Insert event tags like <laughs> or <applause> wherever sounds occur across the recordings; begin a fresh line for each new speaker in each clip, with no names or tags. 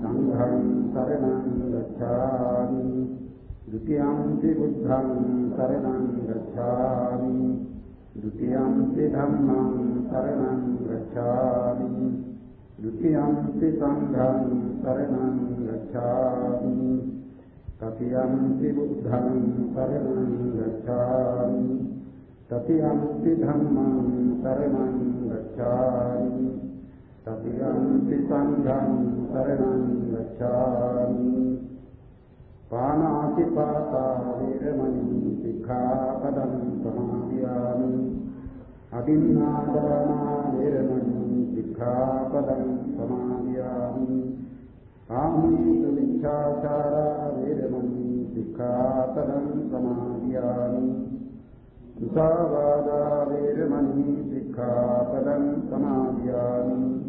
සංඝං සරණං ගච්ඡාමි ဒ ුතියම්පි බුද්ධං සරණං ගච්ඡාමි ဒ ුතියම්පි ධම්මං සරණං ගච්ඡාමි ဒ ුතියම්පි සංඝං සරණං ගච්ඡාමි තතියම්පි බුද්ධං සරණං ගච්ඡාමි තතියම්පි ධම්මං සරණං ගච්ඡාමි තතියම්පි සංඝං සරණං ගච්ඡාමි පානාති පාතා වේරමණී සික්ඛාපදං සමාදියාමි අදින්නාදානා වේරමණී සික්ඛාපදං සමාදියාමි ආමීත විචාචාරා වේරමණී සික්ඛාපදං සමාදියාමි මුසාවාදා වේරමණී සික්ඛාපදං සමාදියාමි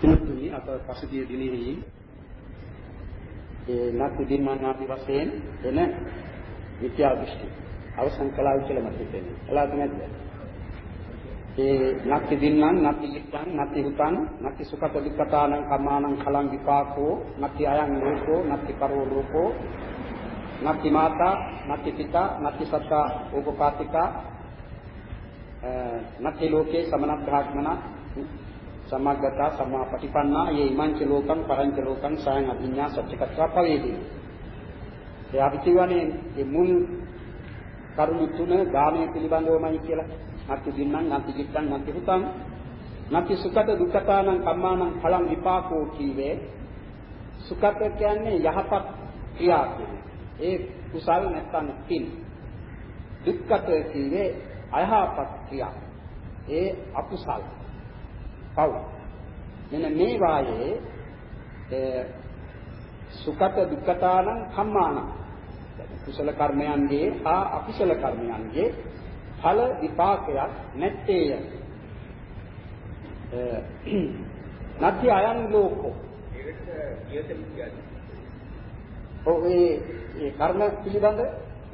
තුනි අප පසුගිය දිනෙහි ඒ නැති දින්මන් ආදි වශයෙන් එන විද්‍යා දෘෂ්ටි අවසන් කළා කියලා මට හිතෙනවා. කළාද නැද්ද? ඒ නැති දින්මන් නැති ඉත්තන් නැති හුතන් නැති සුඛත දුක්ඛතානං කමානං කලං විපාකෝ නැති අයං ලෝකෝ නැති කරෝ ලෝකෝ නැති මාතා නැති පිතා නැති සත්තා උපපාතිකා නැති ලෝකේ සමන බ්‍රාහ්මනා සමග්ගතා සමාපටිපන්නා යේ ඉමංච ලෝකං පරංච ලෝකං සයන් අභිඤ්ඤා සත්‍යකත්වා පවේදී. ඒ අපි කියවනේ මේ මුල් කරුණු තුන ගාමයේ පිළිබඳවමයි කියලා. නැති දින්නම් නැති කිත්තන් නැති හුතං නැති සුඛත දුක්ඛතානං කම්මානං ඵලං විපාකෝ කීවේ සුඛත කියන්නේ යහපත් ක්‍රියා කියන්නේ. ඒ කුසල් නැත්තම් පින්. දුක්ඛත කීවේ අයහපත් ක්‍රියා. ඒ අකුසල්. පව්. මෙන්න මේ වායේ සුඛත දුක්ඛතානං කම්මාන කුසල කර්මයන්ගේ හා අකුසල කර්මයන්ගේ ඵල විපාකයක් නැත්තේය. නැති අයන් ලෝකෝ. ඔව් ඒ ඒ කර්ම පිළිබඳ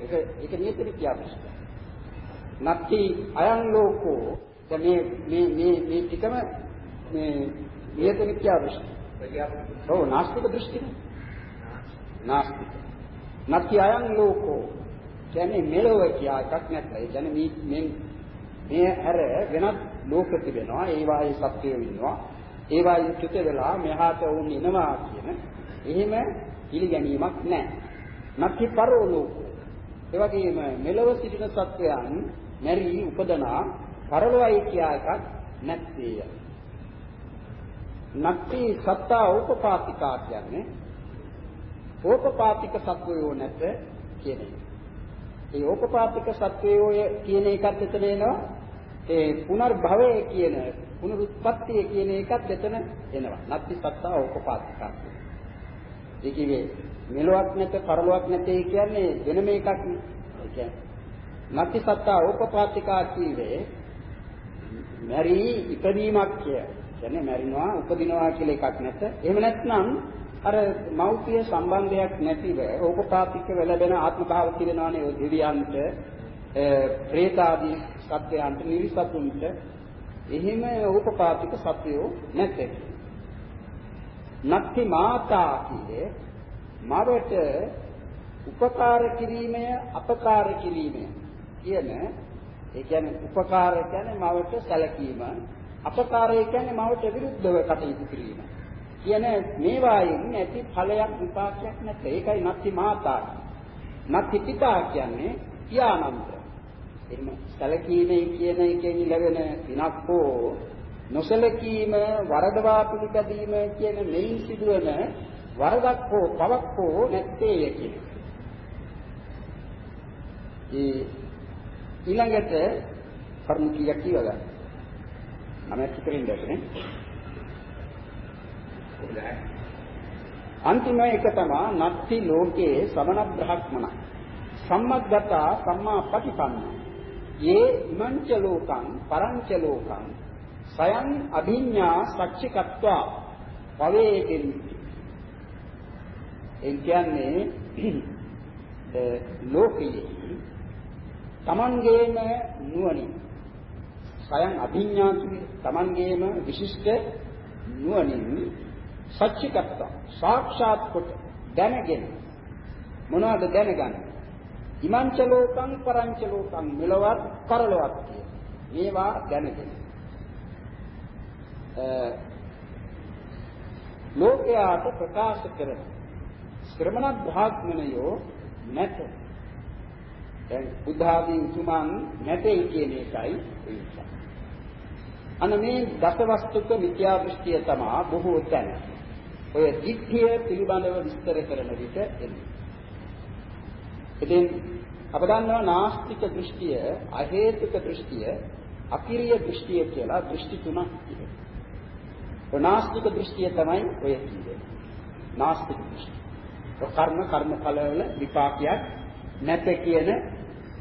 ඒක ඒක නියත විද්‍යාවයි. නැති අයන් ලෝකෝ දැන් මේ මේ මේ මේ ටිකම මේ නියත මිත්‍යා දෘෂ්ටි. ඔව් නාස්තික දෘෂ්ටිනේ. නාස්තික. නැති අයන් ලෝකෝ කියන්නේ මෙලොව කියා එකක් නැත්නම් ඒ කියන්නේ මේ මේ මේ හැර වෙනත් ලෝක තිබෙනවා ඒ වායේ සත්‍යය ඉන්නවා ඒ වායේ චුත වෙලා මෙහාට වුන් එනවා කියන එහෙම පිළිගැනීමක් නැහැ. නැති පරෝ ලෝකෝ ඒ වගේම මෙලොව සිටින සත්වයන් මෙරි උපදනා පරලොවයි කියා එකක් නැත්තේය. නැත්ති සත්තා උපපාතිකා කියන්නේ ඕපපාතික සත්වයෝ නැත කියන එක. ඒ ඕපපාතික සත්වයෝ කියන එකත් එතන එනවා. ඒ පුනර්භවය කියන පුනරුත්පත්තිය කියන එකත් එතන එනවා. නැත්ති සත්තා ඕපපාතිකා. ඒ කියන්නේ මෙලොවක් නැත පරලොවක් නැtei කියන්නේ වෙනම එකක් නේ. ඒ කියන්නේ නැත්ති සත්තා ඕපපාතිකා කීවේ මැරි ඉපදීමක් කිය. කියන්නේ මැරිනවා උපදිනවා කියලා එකක් නැත. එහෙම නැත්නම් අර මෞපිය සම්බන්ධයක් නැතිව ඕපපාතික වෙලබෙන ආත්ම භාව තිරෙනවානේ ඔය දෙවියන්ට ප්‍රේතාදී සත්‍යයන්ට නිරිසතුන්ට එහෙම ඕපපාතික සත්‍යෝ නැතේ. නත්ති මාතා කියේ මවට උපකාර කිරීමය අපකාර කිරීමය කියන ඒ කියන්නේ උපකාර කියන්නේ මවට සැලකීම අපකාරය කියන්නේ මවට විරුද්ධව කටයුතු කිරීම. කියන මේවායින් ඇති ඵලයක් විපාකයක් නැත. ඒකයි නැති මාතා. නත්ති පිතා කියන්නේ පියානන්ද. එහෙම සැලකීමේ කියන එකෙන් ලැබෙන විනක් හෝ නොසලකීම වරදවා පිළිපැදීම කියන මෙයින් සිදුවන වරදක් හෝ පවක් හෝ නැත්තේය කියන ඒ ඊළඟට කරුණු කීයක් කියවලා මම හිතරින් දැක්කනේ. අන්තිම එක තමයි නත්ති ලෝකේ සමන බ්‍රහ්මණ සම්මග්ගතා සම්මා පටිපන්න යේ ඉමංච ලෝකං පරංච ලෝකං සයන් අභිඤ්ඤා සච්චිකත්වා පවේකෙන්ති ඒ කියන්නේ <clears throat> ලෝකයේ තමන්ගේම නුවණින්. සයන් අභිඥා කියන්නේ තමන්ගේම විශිෂ්ට නුවණින් සච්චිකත්ව සාක්ෂාත් කොට දැනගෙන මොනවද දැනගන්නේ? ඉමංච ලෝකං පරංච ලෝකං මෙලවත් කරලවත් කිය. මේවා දැනගෙන. ලෝකයාට ප්‍රකාශ කරන ශ්‍රමණ බ්‍රාහ්මණයෝ නැත. දැන් බුද්ධ ආදී උතුමන් නැtei කියන එකයි ඒ අන්න මේ දසවස්තුක මිත්‍යා දෘෂ්ටිය තමයි බොහෝ තැන. ඔය ධිට්ඨිය පිළිබඳව විස්තර කරන විට එන්නේ. ඉතින් අප දන්නවා නාස්තික දෘෂ්ටිය, අහේතුක දෘෂ්ටිය, අකිරිය දෘෂ්ටිය කියලා දෘෂ්ටි තුනක් තිබෙනවා. ඔය නාස්තික දෘෂ්ටිය තමයි ඔය කියන්නේ. නාස්තික දෘෂ්ටි. කර්ම කර්මඵල වල විපාකයක් නැත කියන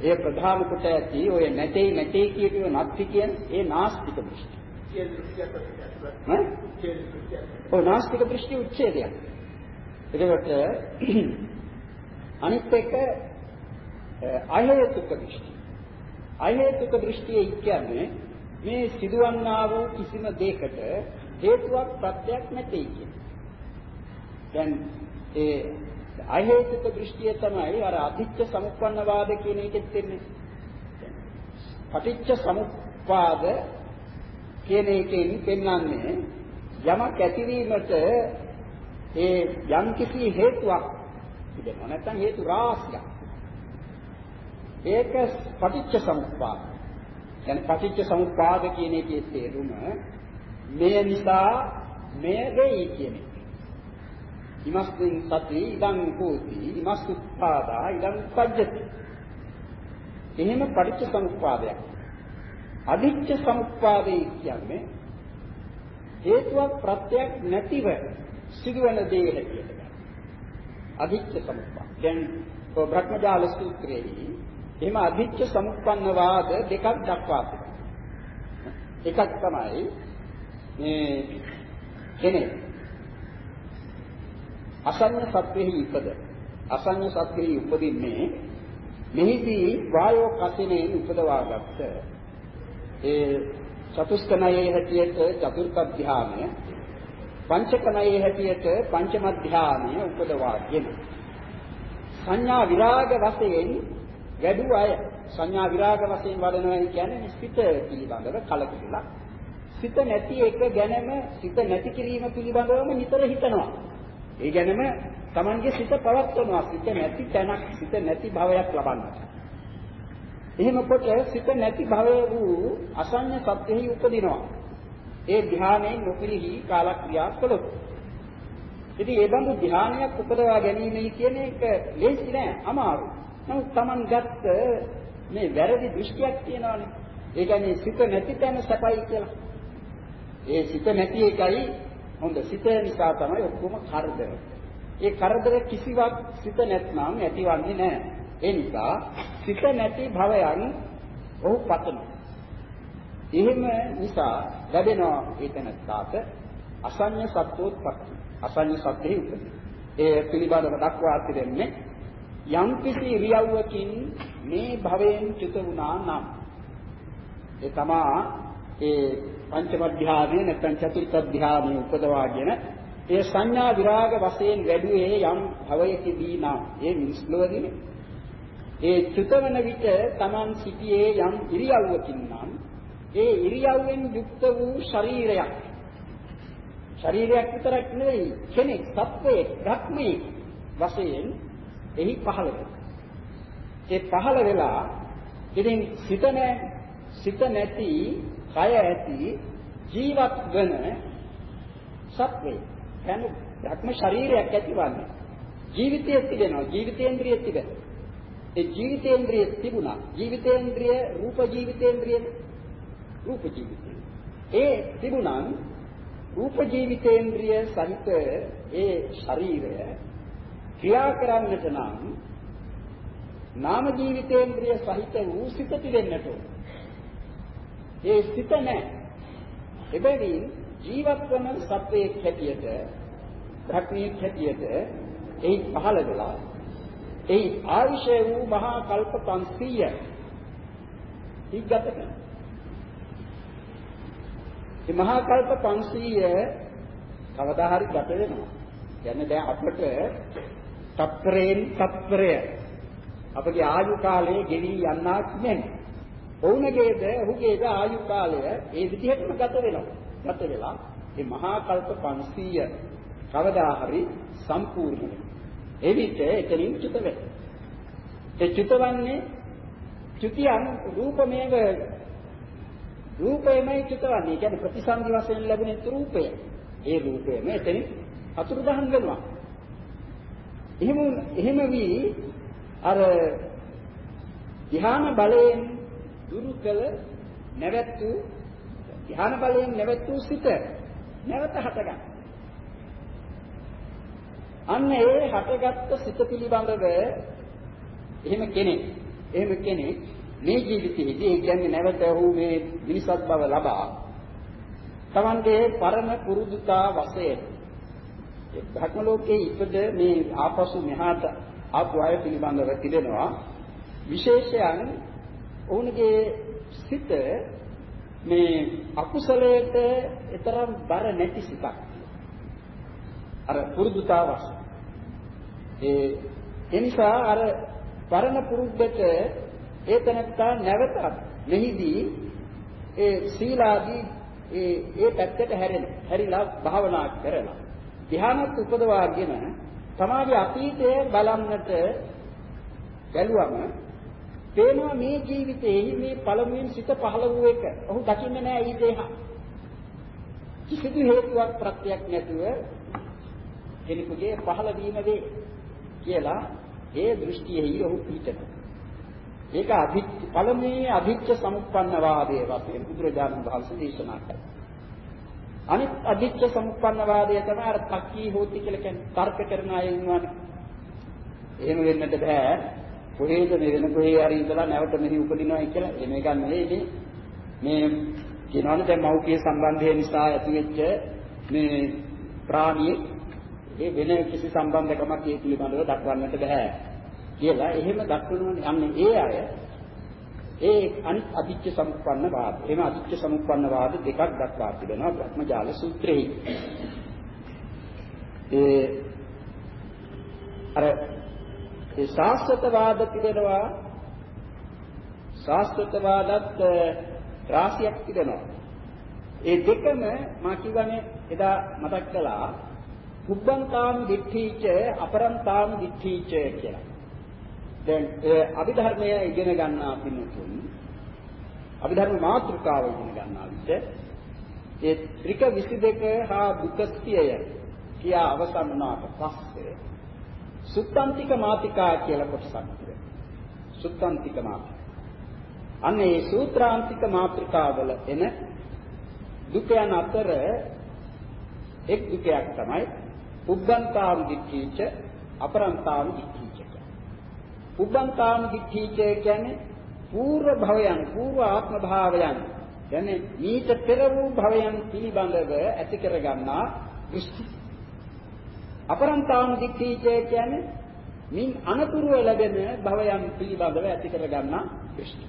ඒ ප්‍රධාන කොට ඇති ඔය නැtei නැtei කියපිය නැති කියන ඒ නාස්තික දෘෂ්ටි. ඔය නාස්තික දෘෂ්ටි උච්ඡේදයක්. එතකොට අනිත් එක අහේතුක දෘෂ්ටි. අහේතුක දෘෂ්ටිය කියන්නේ මේ සිදුවන්නා වූ කිසිම දෙයකට හේතුවක් ප්‍රත්‍යක් නැtei කියන්නේ. දැන් ඒ අහේතුක දෘෂ්ටිය තමයි අර අධිච්ච සමුප්පන්න වාද කියන එකෙත් වෙන්නේ. පටිච්ච සමුප්පාද කියන එකෙන් පෙන්වන්නේ යමක් ඇතිවීමට ඒ යම් කිසි හේතුවක් තිබෙනවා නැත්නම් හේතු රාශියක්. ඒක පටිච්ච සමුප්පාද. يعني පටිච්ච සමුප්පාද කියන එකේ තේරුම මේ නිසා මේ වෙයි කියන එක. ඉමස්මින් සති ඉදං හෝති ඉමස්සුත්පාදා ඉදං පජ්ජති එහෙම පටිච්ච සමුප්පාදයක් අදිච්ච සමුප්පාදේ කියන්නේ හේතුවක් ප්‍රත්‍යක් නැතිව සිදුවන දේ හැටියට ගන්න. අදිච්ච සමුප්පාද. දැන් ඔය භ්‍රමජාල සූත්‍රයේ එහෙම අදිච්ච සමුප්පන්න වාද දෙකක් දක්වා තිබෙනවා. එකක් තමයි මේ කෙනෙක් අසඤ්ඤ සත්‍යෙහි ඉපද. අසඤ්ඤ සත්‍යෙහි උපදින්නේ මෙහිදී වායෝ කසිනේ උපදවාගත්ත. ඒ චතුස්කණයේ හැටියට චතුර්ථ ධානය පංචකණයේ හැටියට පංචම ධානය උපදවාගෙන සංඥා විරාග වශයෙන් වැඩි අය සංඥා විරාග වශයෙන් වඩනවා කියන්නේ සිත පිළිබඳව කලකිරලා. සිත නැති එක ගැනම සිත නැති කිරීම පිළිබඳවම නිතර හිතනවා. ඒ ගැනම Tamange සිත පවත්වනවා සිත නැති තැනක් සිත නැති භවයක් ලබන්නට. එහෙම කොට සිත නැති භවය වූ අසඤ්ඤ සත්‍යෙහි උපදිනවා. ඒ ධ්‍යානයෙන් නොපිරිහි කාලක්‍රියා කළොත්. ඉතින් ඒ බඳු ධ්‍යානයක් උපදවා ගැනීමයි කියන එක ලේසි නෑ අමාරු. නමුත් Taman ගත්ත මේ වැරදි දෘෂ්ටියක් තියෙනවානේ. ඒ කියන්නේ සිත නැති තැන සැපයි කියලා. ඒ සිත නැති එකයි හොඳ සිත නිසා තමයි ඔක්කොම කරදර. ඒ කරදර කිසිවක් සිත නැත්නම් ඇතිවන්නේ නැහැ. ඒ නිසා සිත නැති භවයන් ඔහු පතනවා. එහෙම නිසා ලැබෙනවා ඒතනත්තාට අසඤ්ඤ සත්‍යෝත්පත්ති. අසඤ්ඤ සත්‍යෙහි උපදී. ඒ පිළිබඳව දක්වා තිබෙන්නේ යම් කිසි ඉරියව්වකින් මේ භවයෙන් චුත වුණා නම් ඒ තමා ඒ පංචම ධ්‍යානෙ නැත්නම් චතුර්ථ ධ්‍යානෙ උපදවාගෙන ඒ සංඥා විරාග වශයෙන් වැඩිවේ යම් භවයකදී නම් ඒ මිනිස්ලොවදී ඒ චුතවන විට Taman සිටියේ යම් ඉරියව්වකින් නම් ඒ ඉරියව්වෙන් යුක්ත වූ ශරීරයක්. ශරීරයක් විතරක් නෙවෙයි කෙනෙක් සත්වයේ ධක්මයේ වශයෙන් එහි පහළ ඒ පහළ වෙලා ඉතින් සිත සිත නැති කය ඇති ජීවත් වෙන සත්වේ කියන්නේ ධර්ම ශරීරයක් ඇතිවන්නේ ජීවිතය තිබෙනවා. ජීවිතේන්ද්‍රිය තිබෙනවා ඒ ජීවිතේන්ද්‍රිය තිබුණා. ජීවිතේන්ද්‍රිය රූප ජීවිතේන්ද්‍රිය රූප ජීවිතේ ඒ තිබුණා රූප ජීවිතේන්ද්‍රිය සහිත ඒ ශරීරය ක්‍රියා කරන්නට නම් නාම ජීවිතේන්ද්‍රිය සහිත වූ සිත තිබෙන්නට ඕන. ඒ සිත නැහැ. එබැවින් ජීවත් වන සත්වයේ හැටියට භක්තියේ හැටියට එහි පහළ වෙලා එහි ආවිෂය වූ මහා කල්ප 500 ඉගත කරනවා. මේ මහා කල්ප 500 කවදා හරි ගත වෙනවා. කියන්නේ දැන් අපට තත්පරයෙන් තත්පරය අපගේ ආයු කාලය ගෙවි යන්නක් නැහැ. ඔවුන්ගේද ඔහුගේද ආයු කාලය ඒ විදිහටම ගත වෙනවා. ගත වෙලා මේ මහා කල්ප 500 කවදා හරි සම්පූර්ණ වෙනවා. එවිට එතනින් චුත වෙනවා. ඒ චුතවන්නේ චුතියන් රූපමේව රූපයමයි චුතවන්නේ. කියන්නේ ප්‍රතිසන්දි වශයෙන් ලැබෙන රූපය. ඒ රූපයම එතනින් අතුරුදහන් වෙනවා. එහෙම එහෙම වී අර ධ්‍යාන බලයෙන් දුරු කළ නැවැත් වූ ධ්‍යාන බලයෙන් නැවැත් වූ සිත නැවත හටගන්න. අන්න ඒ හටගත්ත සිත පිළිබඳව එහෙම කෙනෙක් එහෙම කෙනෙක් මේ ජීවිතයේදී ඒ කියන්නේ නැවත ඔහු මේ මිනිසත් බව ලබා තමන්ගේ පරම පුරුදුතා වශයෙන් භක්ම ලෝකයේ ඉපද මේ ආපසු මෙහාට ආපු අය පිළිබඳව තිබෙනවා විශේෂයන් ඔවුන්ගේ සිත මේ අකුසලයට තරම් බර නැති සිතක්. අර පුරුදුතාවස් ඒ එනිසා අර පරණ පුරුද්දට ඒ තනත්තා නැවතත් මෙහිදී ඒ සීලාදී ඒ ඒ පැත්තට හැරෙන හැරිලා භාවනා කරලා ධ්‍යානත් උපදවාගෙන තමාගේ අතීතය බලන්නට බැලුවම පේනවා මේ ජීවිතයේ මේ පළමුවෙන් සිත පහළ වූ එක. ඔහු දකින්නේ නැහැ ඊ දේහ. කිසිදු හේතුවක් ප්‍රත්‍යක් නැතුව කෙනෙකුගේ පහළ වීම වේ කියලා ඒ දෘෂ්ටියෙහි ඔහු පිටනවා. ඒක අභිච්ඡ පළමුවේ අභිච්ඡ සමුප්පන්න වාදයේ වශයෙන් බුදුරජාණන් වහන්සේ දේශනා කළා. අනිත් අධිච්ච සම්පන්න වාදය තමයි අර තක්කී හෝති කියලා කියන්නේ තර්ක කරන අය ඉන්නවනේ. එහෙම වෙන්නට බෑ. කොහේද මේ වෙන කොහේ හරි ඉඳලා නැවත මෙහි උපදිනවා කියලා එන එක නෙවෙයි මේ කියනවනේ දැන් මෞඛ්‍ය සම්බන්ධය නිසා ඇතිවෙච්ච මේ ප්‍රාණියේ ඒ වෙන කිසි සම්බන්ධකමක් ඒ පිළිබඳව දක්වන්නට බෑ කියලා එහෙම දක්වනෝනේ අන්නේ ඒ අය ඒ අනිත් අදිච්ච සම්පන්න වාද. එහෙම අදිච්ච සම්පන්න වාද දෙකක් දක්වා තිබෙනවා බ්‍රහ්මජාල සූත්‍රයේ. ඒ අර ඒ ශාස්ත්‍රත වාද තිබෙනවා ශාස්ත්‍රත වාදත් රාශියක් තිබෙනවා. ඒ දෙකම මා කියවනේ එදා මතක් කළා කුබ්බන්තාම් දිට්ඨීච අපරන්තාම් දිට්ඨීච කියලා. දැන් අභිධර්මය ඉගෙන ගන්නා පින්තුන් අභිධර්ම මාතෘකාව ඉගෙන ගන්නා විට ඒ ත්‍රික 22 හා දුක්ඛස්තිය කියා අවසන් වුණාට පස්සේ සුත්තාන්තික මාතිකා කියලා කොටසක් තියෙනවා. සුත්තාන්තික මාතිකා. අන්න ඒ සූත්‍රාන්තික මාත්‍රිකාවල එන දුකයන් අතර එක් දුකයක් තමයි පුබ්බන්තාම් දික්ඛීච අපරන්තාම් දික්ඛීච පුබ්බන්තාම් දික්ඛීච කියන්නේ పూర్ව භවයන් పూర్ව ආත්ම භාවයන්. කියන්නේ මීට පෙර වූ භවයන් පිළිබඳව ඇති කරගන්නා දෘෂ්ටි. අපරන්තාම දික්ඛීචය කියන්නේ මින් අනතුරුව ලැබෙන භවයන් පිළිබඳව ඇති කරගන්නා දෘෂ්ටි.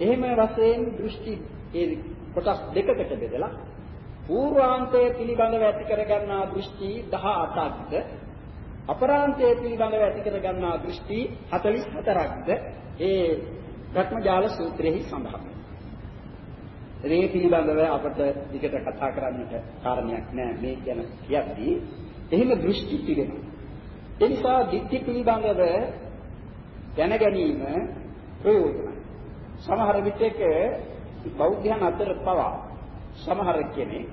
එහෙම වශයෙන් දෘෂ්ටි ඒ කොටස් දෙකකට බෙදලා పూర్වාන්තය පිළිබඳව ඇති කරගන්නා දෘෂ්ටි 18ක්ද අපරාන්තයේ පිළිබඳව ඇති කර ගන්නා දෘෂ්ටි 44ක්ද ඒ රත්මජාල සූත්‍රයේ සඳහන්. මේ පිළිබඳව අපට විකට කතා කරන්නට කාරණයක් නැහැ මේ ගැන කියද්දී එහෙම දෘෂ්ටි පිළිගන්න. ඒ නිසා ධිට්ඨි පිළිබඳව දැන ගැනීම ප්‍රයෝජනයි. සමහර විටක බෞද්ධයන් අතර පවා සමහර කෙනෙක්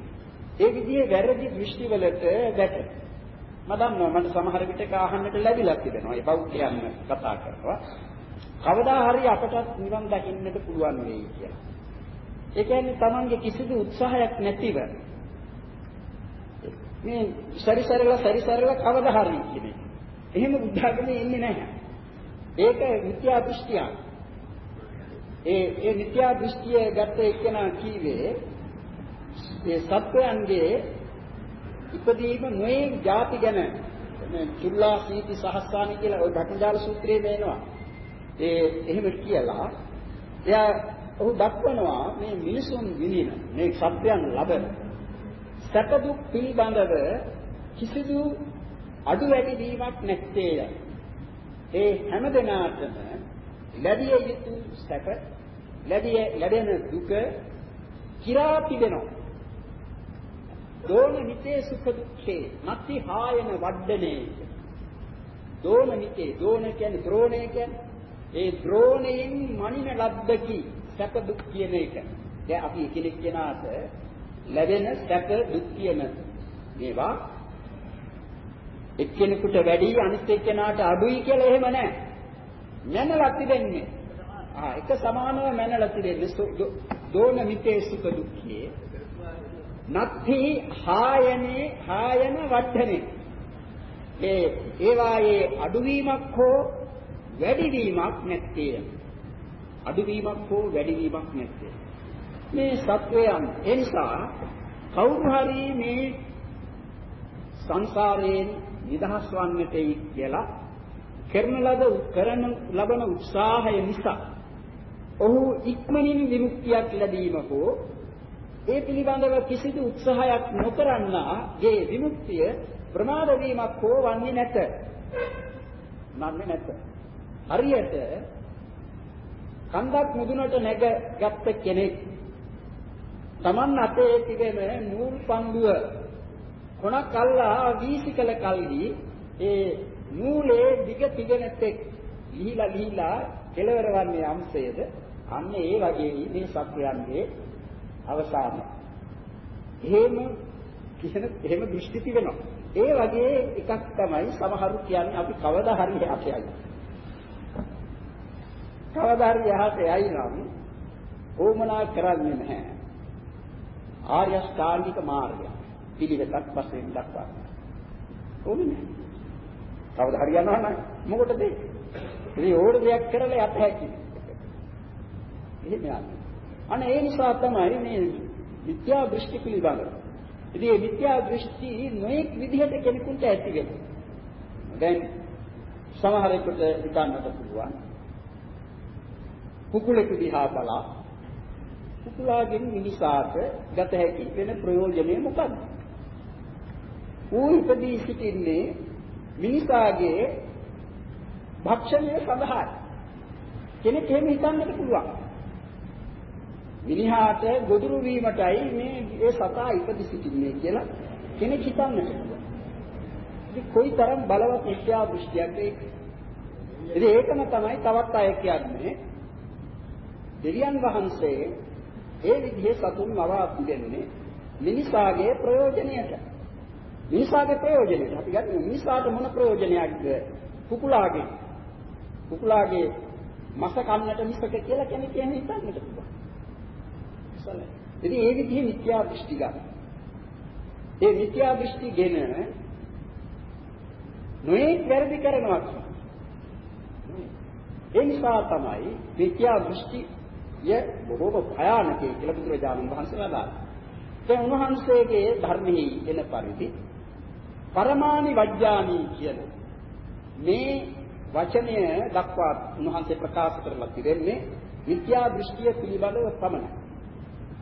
ඒ විදිහේ වැරදි දෘෂ්ටි වලට වැටෙනවා. මම දන්නවා මට සමහර විටක අහන්නට ලැබිලා තිබෙනවා. ඒ බෞද්ධයන් කතා කරනවා. කවදා හරි අපටත් නිවන් දකින්නට පුළුවන් වෙයි කියලා. ඒ කියන්නේ Tamange කිසිදු උත්සාහයක් නැතිව මේ සැරිසරලා සැරිසරලා කවදා හරි කියන්නේ. එහෙම බුද්ධාගමේ ඉන්නේ නැහැ. ඒක මිත්‍යා දෘෂ්ටියක්. ඒ ඒ මිත්‍යා දෘෂ්ටිය ගත එක්කෙනා කීවේ ඒ සත්වයන්ගේ ඉපදීම නොයේ ಜಾති ගැන චුල්ලා සීති සහස්සාන කියලා ওই භට්ටජාල සූත්‍රයේ දෙනවා. ඒ එහෙම කියලා එයා ඔහු දක්වනවා මේ මිනිසුන් විඳින මේ සත්‍යයන් ලබන සැප දුක් පිළිබඳව කිසිදු අඩු වැඩි වීමක් නැත්තේය. ඒ හැම දිනාටම ලැබිය යුතු සැප ලැබිය ලැබෙන දුක කිරා තිබෙනවා. දෝන නිතේ සුඛ දුක්ඛේ නැති හායන වඩනේ. දෝන නිතේ දෝන කියන්නේ ද්‍රෝණය කියන්නේ ඒ ද්‍රෝණයෙන් මනින ලද්දකි සැප දුක් කියන එක. දැන් අපි එකිනෙක කෙනාට ලැබෙන සැප දුක් කියන මේවා එක්කෙනෙකුට වැඩි අනිත් එක්කෙනාට අඩුයි කියලා එහෙම නැහැ. මැනලා තිබෙන්නේ. ආ එක සමානව මැනලා තිබෙන්නේ දෝන මිතේ සුඛ දුක්ඛේ. නත්ති හායනේ හායන වඩනේ. ඒ ඒවායේ අඩුවීමක් හෝ වැඩිවීමක් නැත්තේ. අඩුවීමක් හෝ වැඩිවීමක් නැත්තේ. මේ සත්වයන් ඒ නිසා කවුරු හරි මේ සංසාරයෙන් නිදහස් වන්නටයි කියලා කරන ලද කරන ලබන උත්සාහය නිසා ඔහු ඉක්මනින් විමුක්තියක් ලැබීම හෝ ඒ පිළිබඳව කිසිදු උත්සාහයක් නොකරන්නාගේ විමුක්තිය ප්‍රමාද වීමක් හෝ වන්නේ නැත. නන්නේ නැත. හරියට කන්දක් මුදුනට නැගගත් කෙනෙක් Taman අතේ තිබෙන නූල් පන්දුව කොනක් අල්ලා වීසි කළ කල්හි ඒ නූලේ දිග තිබෙන තෙක් ලිහිලා ලිහිලා කෙලවර වන්නේ අංශයේද අන්න ඒ වගේ මේ සත්‍යයන්ගේ අවසානය. එහෙම කියන එහෙම දෘෂ්ටි තිබෙනවා. ඒ වගේ එකක් තමයි සමහරු කියන්නේ අපි කවදා හරි යහතයි. කවදා හරි යහතයි නම් ඕමනා කරන්නේ නැහැ. ආර්ය ශ්‍රාන්තික මාර්ගය පිළිවෙතක් වශයෙන් දක්වනවා. ඕනේ නැහැ. කවදා හරි යනවා නම් මොකටද ඒ? ඉතින් ඕන දෙයක් කරලා යත හැකි. එහෙම යන්නේ. අනේ ඒ නිසා තමයි මේ මිත්‍යා දෘෂ්ටි පිළිබඳව. ඉතින් මේ මිත්‍යා දෘෂ්ටි නොඑක් විදිහට කෙනෙකුට ඇති වෙනවා. දැන් සමහරෙකුට හිතන්නට පුළුවන් කුකුලෙකු දිහා බලා කුකුලාගෙන් මිනිසාට ගත හැකි වෙන ප්‍රයෝජනය මොකක්ද? ඌ ඉපදී සිටින්නේ මිනිසාගේ භක්ෂණය සඳහායි. කෙනෙක් එහෙම හිතන්නට පුළුවන්. මිනිහාට ගොදුරු වීමටයි මේ ඒ සතා ඉපදි සිටින්නේ කියලා කෙනෙක් හිතන්නට පුළුවන්. ඉතින් කොයිතරම් බලවත් මිත්‍යා දෘෂ්ටියක්ද ඒක. ඉතින් ඒකම තමයි තවත් අය කියන්නේ දෙවියන් වහන්සේ ඒ විදිහේ සතුන් මවා පිළිෙන්නේ මිනිසාගේ ප්‍රයෝජනයට. මිනිසාගේ ප්‍රයෝජනයට. අපි ගන්න මිනිසාට මොන ප්‍රයෝජනයක්ද? කුකුලාගේ. කුකුලාගේ මස කන්නට මිසක කියලා කෙනෙක් කියන්නේ හිතන්නට පුළුවන්. සලයි. ඉතින් ඒ විදිහේ මිත්‍යා දෘෂ්ටි ගන්න. ඒ මිත්‍යා දෘෂ්ටි ගෙන නොයේ වැරදි කරනවා ඒ නිසා තමයි මිත්‍යා දෘෂ්ටි ය බොහෝම භයානකයි කියලා බුදුරජාණන් වහන්සේ වදාළා. දැන් උන්වහන්සේගේ ධර්මෙහි එන පරිදි පරමානි වජ්ජානි කියන මේ වචනය දක්වා උන්වහන්සේ ප්‍රකාශ කරලා තිබෙන්නේ විද්‍යා දෘෂ්ටිය පිළිබඳව පමණයි.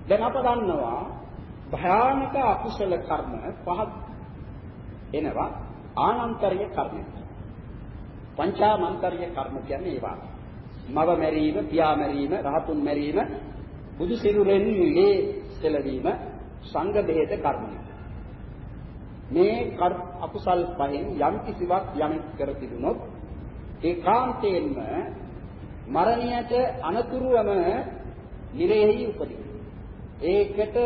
දැන් අප දන්නවා භයානක අකුසල කර්ම පහක් එනවා ආනන්තරීය කර්ම. පංචාමන්තරීය කර්ම කියන්නේ ඒවා. මව මැරීම, පියා මැරීම, රහතුන් මැරීම, බුදු සිරුරෙන් ලේ සෙලවීම, සංඝ බෙහෙත කර්ම. මේ අකුසල් පහෙන් යම් කිසිවක් යමෙක් කර තිබුණොත් ඒකාන්තයෙන්ම මරණයට අනතුරුවම නිරෙහි උපදින. ඒකට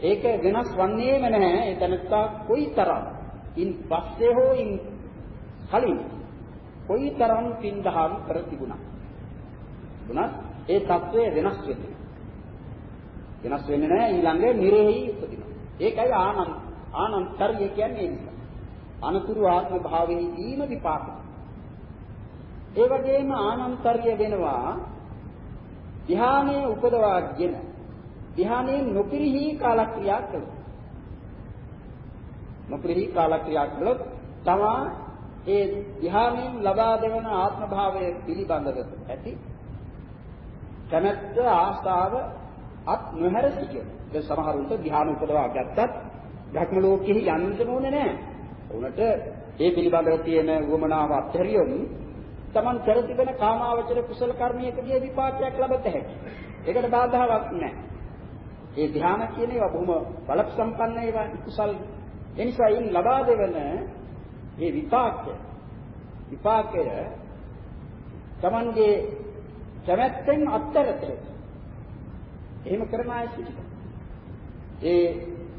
ඒක වෙනස් වන්නේම නැහැ. ඒ තනත්තා කොයිතරම් ඉන් පස්සේ හෝ ඉන් කලින් කොයිතරම් පින්දහම් කර තිබුණා. දුනත් ඒ తත්වය වෙනස් වෙන්නේ. වෙනස් වෙන්නේ නැහැ ඊළඟ නිරෙහි උපදිනවා. ඒකයි ආනන්ද ආනන්තර්ය කියන්නේ ඒ නිසා. අනතුරු ආත්ම භාවයේදීම විපාක. ඒ වගේම ආනන්තර්ය වෙනවා ධ්‍යානයේ උපදවාගෙන ධ්‍යානයේ නොපිරිහි කාලක්‍රියා කළොත්. නොපිරිහි කාලක්‍රියා කළොත් තමා ඒ ධ්‍යානයෙන් ලබා දෙවන ආත්ම භාවය පිළිබඳව ඇති කැමැත්ත ආස්තාව අත් නොහැර සිටින. දැන් සමහරුන්ට ධ්‍යාන උපදවා ගත්තත් භක්ම ලෝකෙහි යන්න ඕනේ නැහැ. උනට ඒ පිළිබඳව තියෙන වමනාව අත්හැරියොත් Taman කර තිබෙන කාමාවචර කුසල කර්මයකදී විපාකයක් ලබත හැකියි. ඒකට බාධාවක් නැහැ. ඒ ධ්‍යාන කියන ඒවා බොහොම බල සම්පන්න ඒවා කුසල්. ඒ නිසා ඉන් ලබා දෙවන මේ විපාකය විපාකය Tamanගේ කැමැත්තෙන් අත්තරත එහෙම කරන අය සිටිනවා. ඒ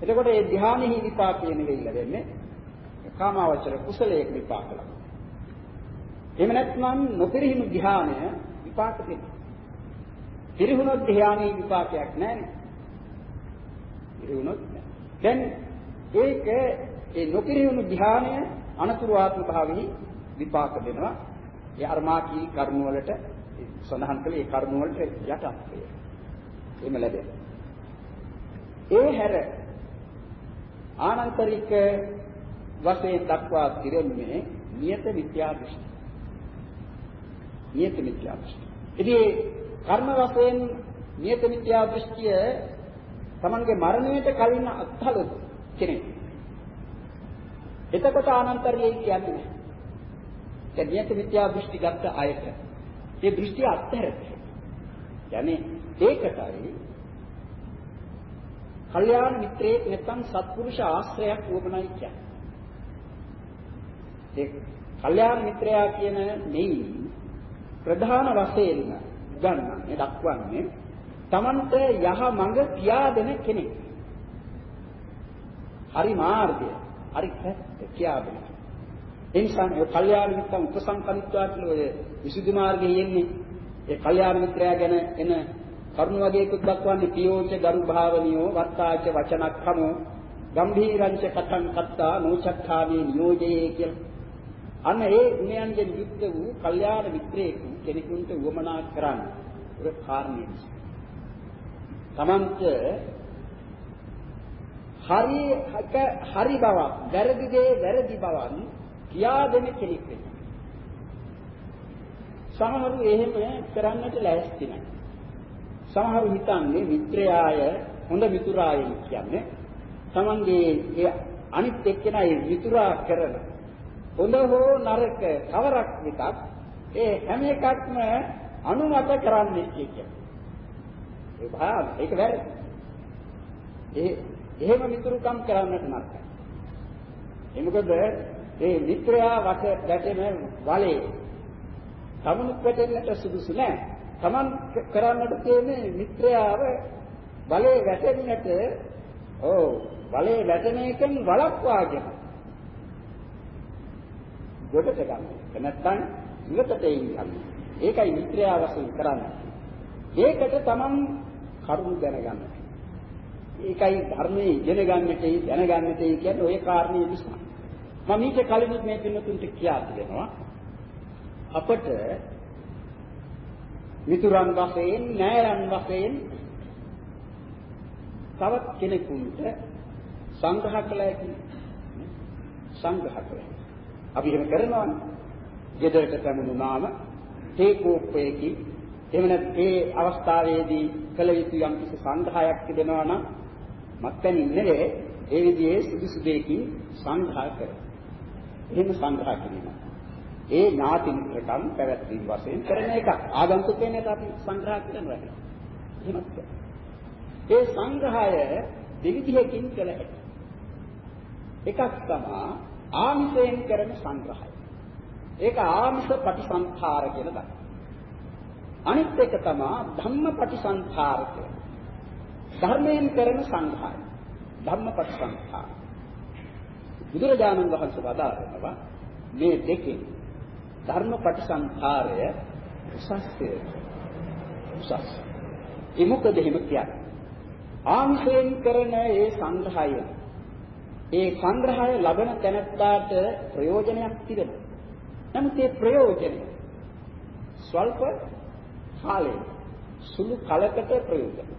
එතකොට මේ ධ්‍යානෙහි විපාකය නෙවෙයි ලැබෙන්නේ. කාමාවචර කුසලයේ විපාක ලබනවා. එහෙම නැත්නම් නොපිරිහිණු ධ්‍යානය විපාක දෙනවා. පිරිහුණොත් ධ්‍යානයේ විපාකයක් නැහැ. පිරිහුණොත් දැන් ඒක ඒ නොපිරිහුණු ධ්‍යානය අනතුරු ආත්ම භාවෙහි විපාක දෙනවා. ඒ අර්මාකී කර්ම වලට සඳහන් කළේ ඒ කර්ම වලට යටත් වේ. එහෙම ලැබෙනවා. ඒ හැර ආනන්තරික වශයෙන් දක්වා තිරෙන්නේ නියත මිත්‍යා දෘෂ්ටි. නියත මිත්‍යා දෘෂ්ටි. ඉතින් කර්ම වශයෙන් නියත මිත්‍යා දෘෂ්ටිය තමන්ගේ මරණයට කලින් අත්හලොත් කෙනෙක්. එතකොට ආනන්තරියයි කියන්නේ නැහැ. ඒ නියත මිත්‍යා දෘෂ්ටි ගත්ත අයට ඒ දෘෂ්ටි අත්හැරෙත්. යන්නේ ඒකටයි කල්යාණ මිත්‍රයෙක් නැත්නම් සත්පුරුෂ ආශ්‍රයයක් වුණයි කියන්නේ. ඒ කල්යාණ මිත්‍රයා කියන නෙයි ප්‍රධාන වශයෙන් ගන්නන්නේ දක්වන්නේ Tamante යහ මඟ කියා දෙන කෙනෙක්. හරි මාර්ගය, හරි පැත්ත කියා දෙන. ඒ නිසා මේ කල්යාණ මිත්‍රන් උපසංකනිත්වා කියලා ඔය විසුද්ධි මාර්ගයේ යන්නේ ඒ කල්යාණ මිත්‍රයා ගැන එන කරුණ වගේකුත් දක්වන්නේ පියෝච ගරු භාවනියෝ වත්තාච වචනක්ඛමෝ ගම්භීරංච කතං කත්තා නෝචක්ඛාමේ නියෝජයේ කියලා. අන්න ඒ ගුණයන්ගෙන් යුක්ත වූ කල්යාණ මිත්‍රයෙකු කෙනෙකුට උවමනා කරන්න. ඒක කාරණේ. තමන්ට හරි හරි බවක්, වැරදි දේ වැරදි බවක් කියා දෙන කෙනෙක් වෙන්න. සමහරු එහෙම කරන්නට ලෑස්ති නැහැ. සමහරු හිතන්නේ මිත්‍රයාය හොඳ මිතුරාය කියන්නේ තමන්ගේ ඒ අනිත් එක්කෙනා ඒ මිතුරා කරන හොඳ හෝ නරක කවරක් විතක් ඒ හැම එකක්ම අනුමත කරන්නේ කියන්නේ. ඒ භාව ඒක වැරදි. ඒ එහෙම මිතුරුකම් කරන්නට නරකයි. ඒ මොකද ඒ මිත්‍රයා වට වැටෙන වලේ තමනුත් වැටෙන්නට සුදුසු නැහැ. Taman කරන්නට තියෙන්නේ මිත්‍රයාව බලේ වැටෙන්නට ඔව් බලේ වැටෙන එකෙන් වළක්වාගෙන ගොඩට ගන්න. නැත්නම් ඉවතට එන්න. ඒකයි මිත්‍රයා වශයෙන් කරන්නේ. ඒකට Taman කරුණු දැනගන්න. ඒකයි ධර්මයේ ඉගෙන ගන්නට දැනගන්නට කියන්නේ ওই කාරණේ නිසා. මම ඊට කලින් මේ පින්නතුන්ට කියා දෙනවා. අපට මිතුරන් වශයෙන් නෑයන් වශයෙන් තවත් කෙනෙකුට සංග්‍රහ කළ හැකි සංග්‍රහ කළ. අපි එහෙම කරනවානේ. ගෙදරට පැමුණුනාම තේ කෝප්පයකින් එහෙම නැත්නම් ඒ අවස්ථාවේදී කළ යුතු යම් කිසි සංග්‍රහයක් තිබෙනවා නම් මත්පැනින් නෙවේ ඒ විදිහේ සුදුසු දෙයකින් සංග්‍රහ කරනවා. එහෙම සංග්‍රහ කිරීම ඒ ඥාති මිත්‍රකම් පැවැත්වීම වශයෙන් කරන එක. ආගන්තුකෙන්නට අපි සංග්‍රහ කරනවා. එහෙමත් ඒ සංග්‍රහය දෙවිධයකින් කළ හැකියි. එකක් තමයි ආමිෂයෙන් කරන සංග්‍රහය. ඒක ආමිෂ ප්‍රතිසංඛාර කියලා දක්වනවා. අනිත් එක තමයි ධම්ම ප්‍රතිසංඛාර කියලා. ධර්මයෙන් කරන සංඛාරය. ධම්ම ප්‍රතිසංඛාර. බුදුරජාණන් වහන්සේ වදාරනවා මේ දෙකෙන් ධර්ම ප්‍රතිසංඛාරය උසස්ය. උසස්. ඒ මොකද එහෙම කියන්නේ? ආමිෂයෙන් කරන ඒ සංග්‍රහය ඒ සංග්‍රහය ලබන තැනැත්තාට ප්‍රයෝජනයක් තිබෙනවා. නමුත් ඒ ප්‍රයෝජනය ස්වල්ප කාලයක සුළු කලකට ප්‍රයෝජන.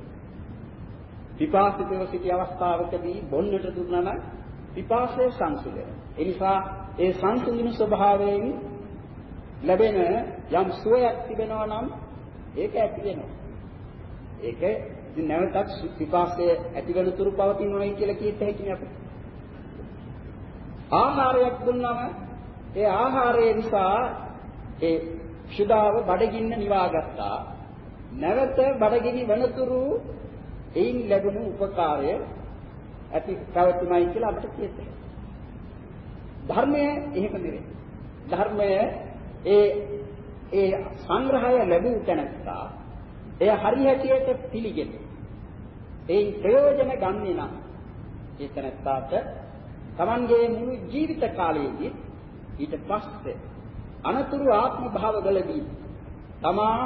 විපාසිතව සිටි අවස්ථාවකදී බොන්නට දුන්නා නම් විපාසය සංසුදේ. ඒ නිසා ඒ සංසුන්දින ස්වභාවයෙන් ලැබෙන යම් සුවයක් තිබෙනවා නම් ඒක ඇති වෙනවා. ඒක ඉතින් නැවතත් විපාසය ඇතිවන තුරු පවතිනවායි කියලා කියත හැකිනේ අපිට. ආහාරයක් දුන්නම ඒ ආහාරය නිසා ඒ ක්ෂුදාව බඩගින්න නිවාගත්තා. නැවත බඩගිනි වනතුරු එයින් ලැබුණු උපකාරය ඇති පැවතුමයි කියලා අපිට කියතේ. ධර්මය එහෙම නෙවෙයි. ධර්මය ඒ ඒ සංග්‍රහය ලැබූ තැනත්තා එය හරි හැටියට පිළිගෙන. ඒ ප්‍රයෝජන ගන්නේ නම් ඒ තැනත්තාට Tamanගේ මුළු ජීවිත කාලයේදී ඊට පස්සේ අනතුරු ආත්ම භාවවලදී තමා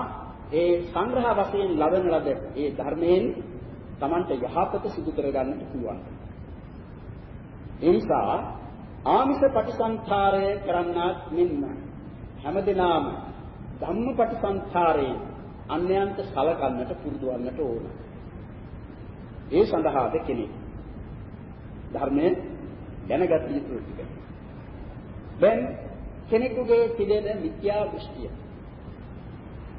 ඒ සංග්‍රහ වශයෙන් ලබන ලද ඒ ධර්මයෙන් Tamanට යහපත සිදු කරගන්නට පුළුවන්. ඒ නිසා ආමිෂ ප්‍රතිසංඛාරය කරන්නාත් මෙන්න හැමදෙනාම ධම්මපටිසංඛාරේ අන්‍යයන්ට සලකන්නට පුරුදු වන්නට ඕන. ඒ සඳහාද කෙනෙක් ධර්මයේ දැනගත යුතු ටික. දැන් කෙනෙකුගේ තිබෙන මිත්‍යා දෘෂ්ටිය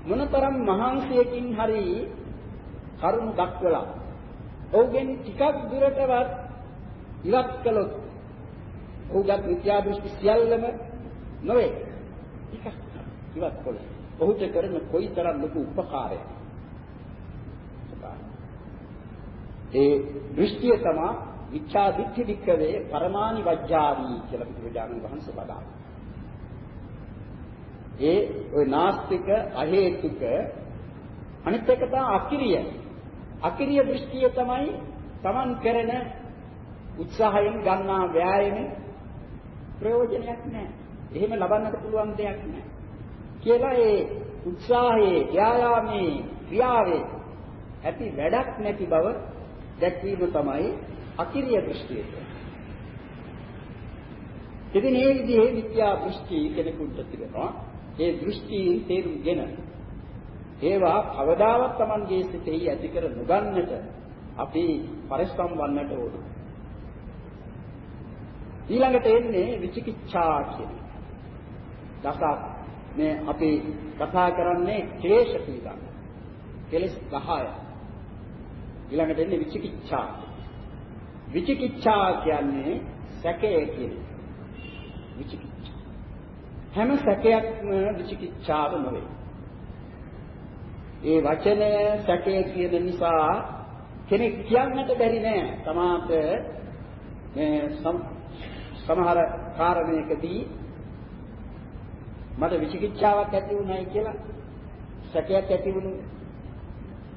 මොනතරම් මහන්සියකින් හරි කරුණ දක්වලා ඔහුගෙන් ටිකක් දුරටවත් ඉවත් කළොත් ඔහුගේ මිත්‍යා දෘෂ්ටි සියල්ලම නොවේ. ටිකක් ඉවත් කළොත් ඔහුට කරන කොයිතරම් ලොකු උපකාරයක්. ඒ දෘෂ්ටිය තමයි විචා දික්ඛ වික්කවේ පරමානි වජ්ජාවි කියලා බුදුරජාණන් වහන්සේ වදාළා. ඒ ওই නාස්තික අහේතුක අනිත් එක තමයි අකිරිය. අකිරිය දෘෂ්ටිය තමයි Taman කරන උත්සාහයෙන් ගන්නා ව්‍යායාමේ ප්‍රයෝජනයක් නැහැ. එහෙම ලබන්නට පුළුවන් දෙයක් නැහැ. කියලා ඒ උත්සාහයේ ව්‍යායාමේ ක්‍රියාවේ ඇති වැඩක් නැති බව දැක්වීම තමයි අකිරිය දෘෂ්ටිය කියන්නේ. ඉතින් මේ විදිහේ විද්‍යා දෘෂ්ටි කෙනෙකුට තිබෙනවා. ඒ දෘෂ්ටි තේරුම්ගෙන ඒවා කවදාවත් Tamanගේ සිතෙහි ඇති කර නොගන්නට අපි පරිස්සම් වන්නට ඕන. ඊළඟට එන්නේ විචිකිච්ඡා කියන. දස මේ අපි කතා කරන්නේ ක්ලේශ පිළිබඳ. කෙලස් 10. ඊළඟට එන්නේ විචිකිච්ඡා. විචිකිච්ඡා කියන්නේ සැකය කියන්නේ. විචිකිච්ඡා. හැම සැකයක්ම විචිකිච්ඡාව නෙවෙයි. ඒ වචන සැකය කියන නිසා කෙනෙක් කියන්නට බැරි නෑ. තමාට මේ සමහර කාරණයකදී මට විචිකිච්ඡාවක් ඇති වුණයි කියලා සැකයක් ඇති වුණු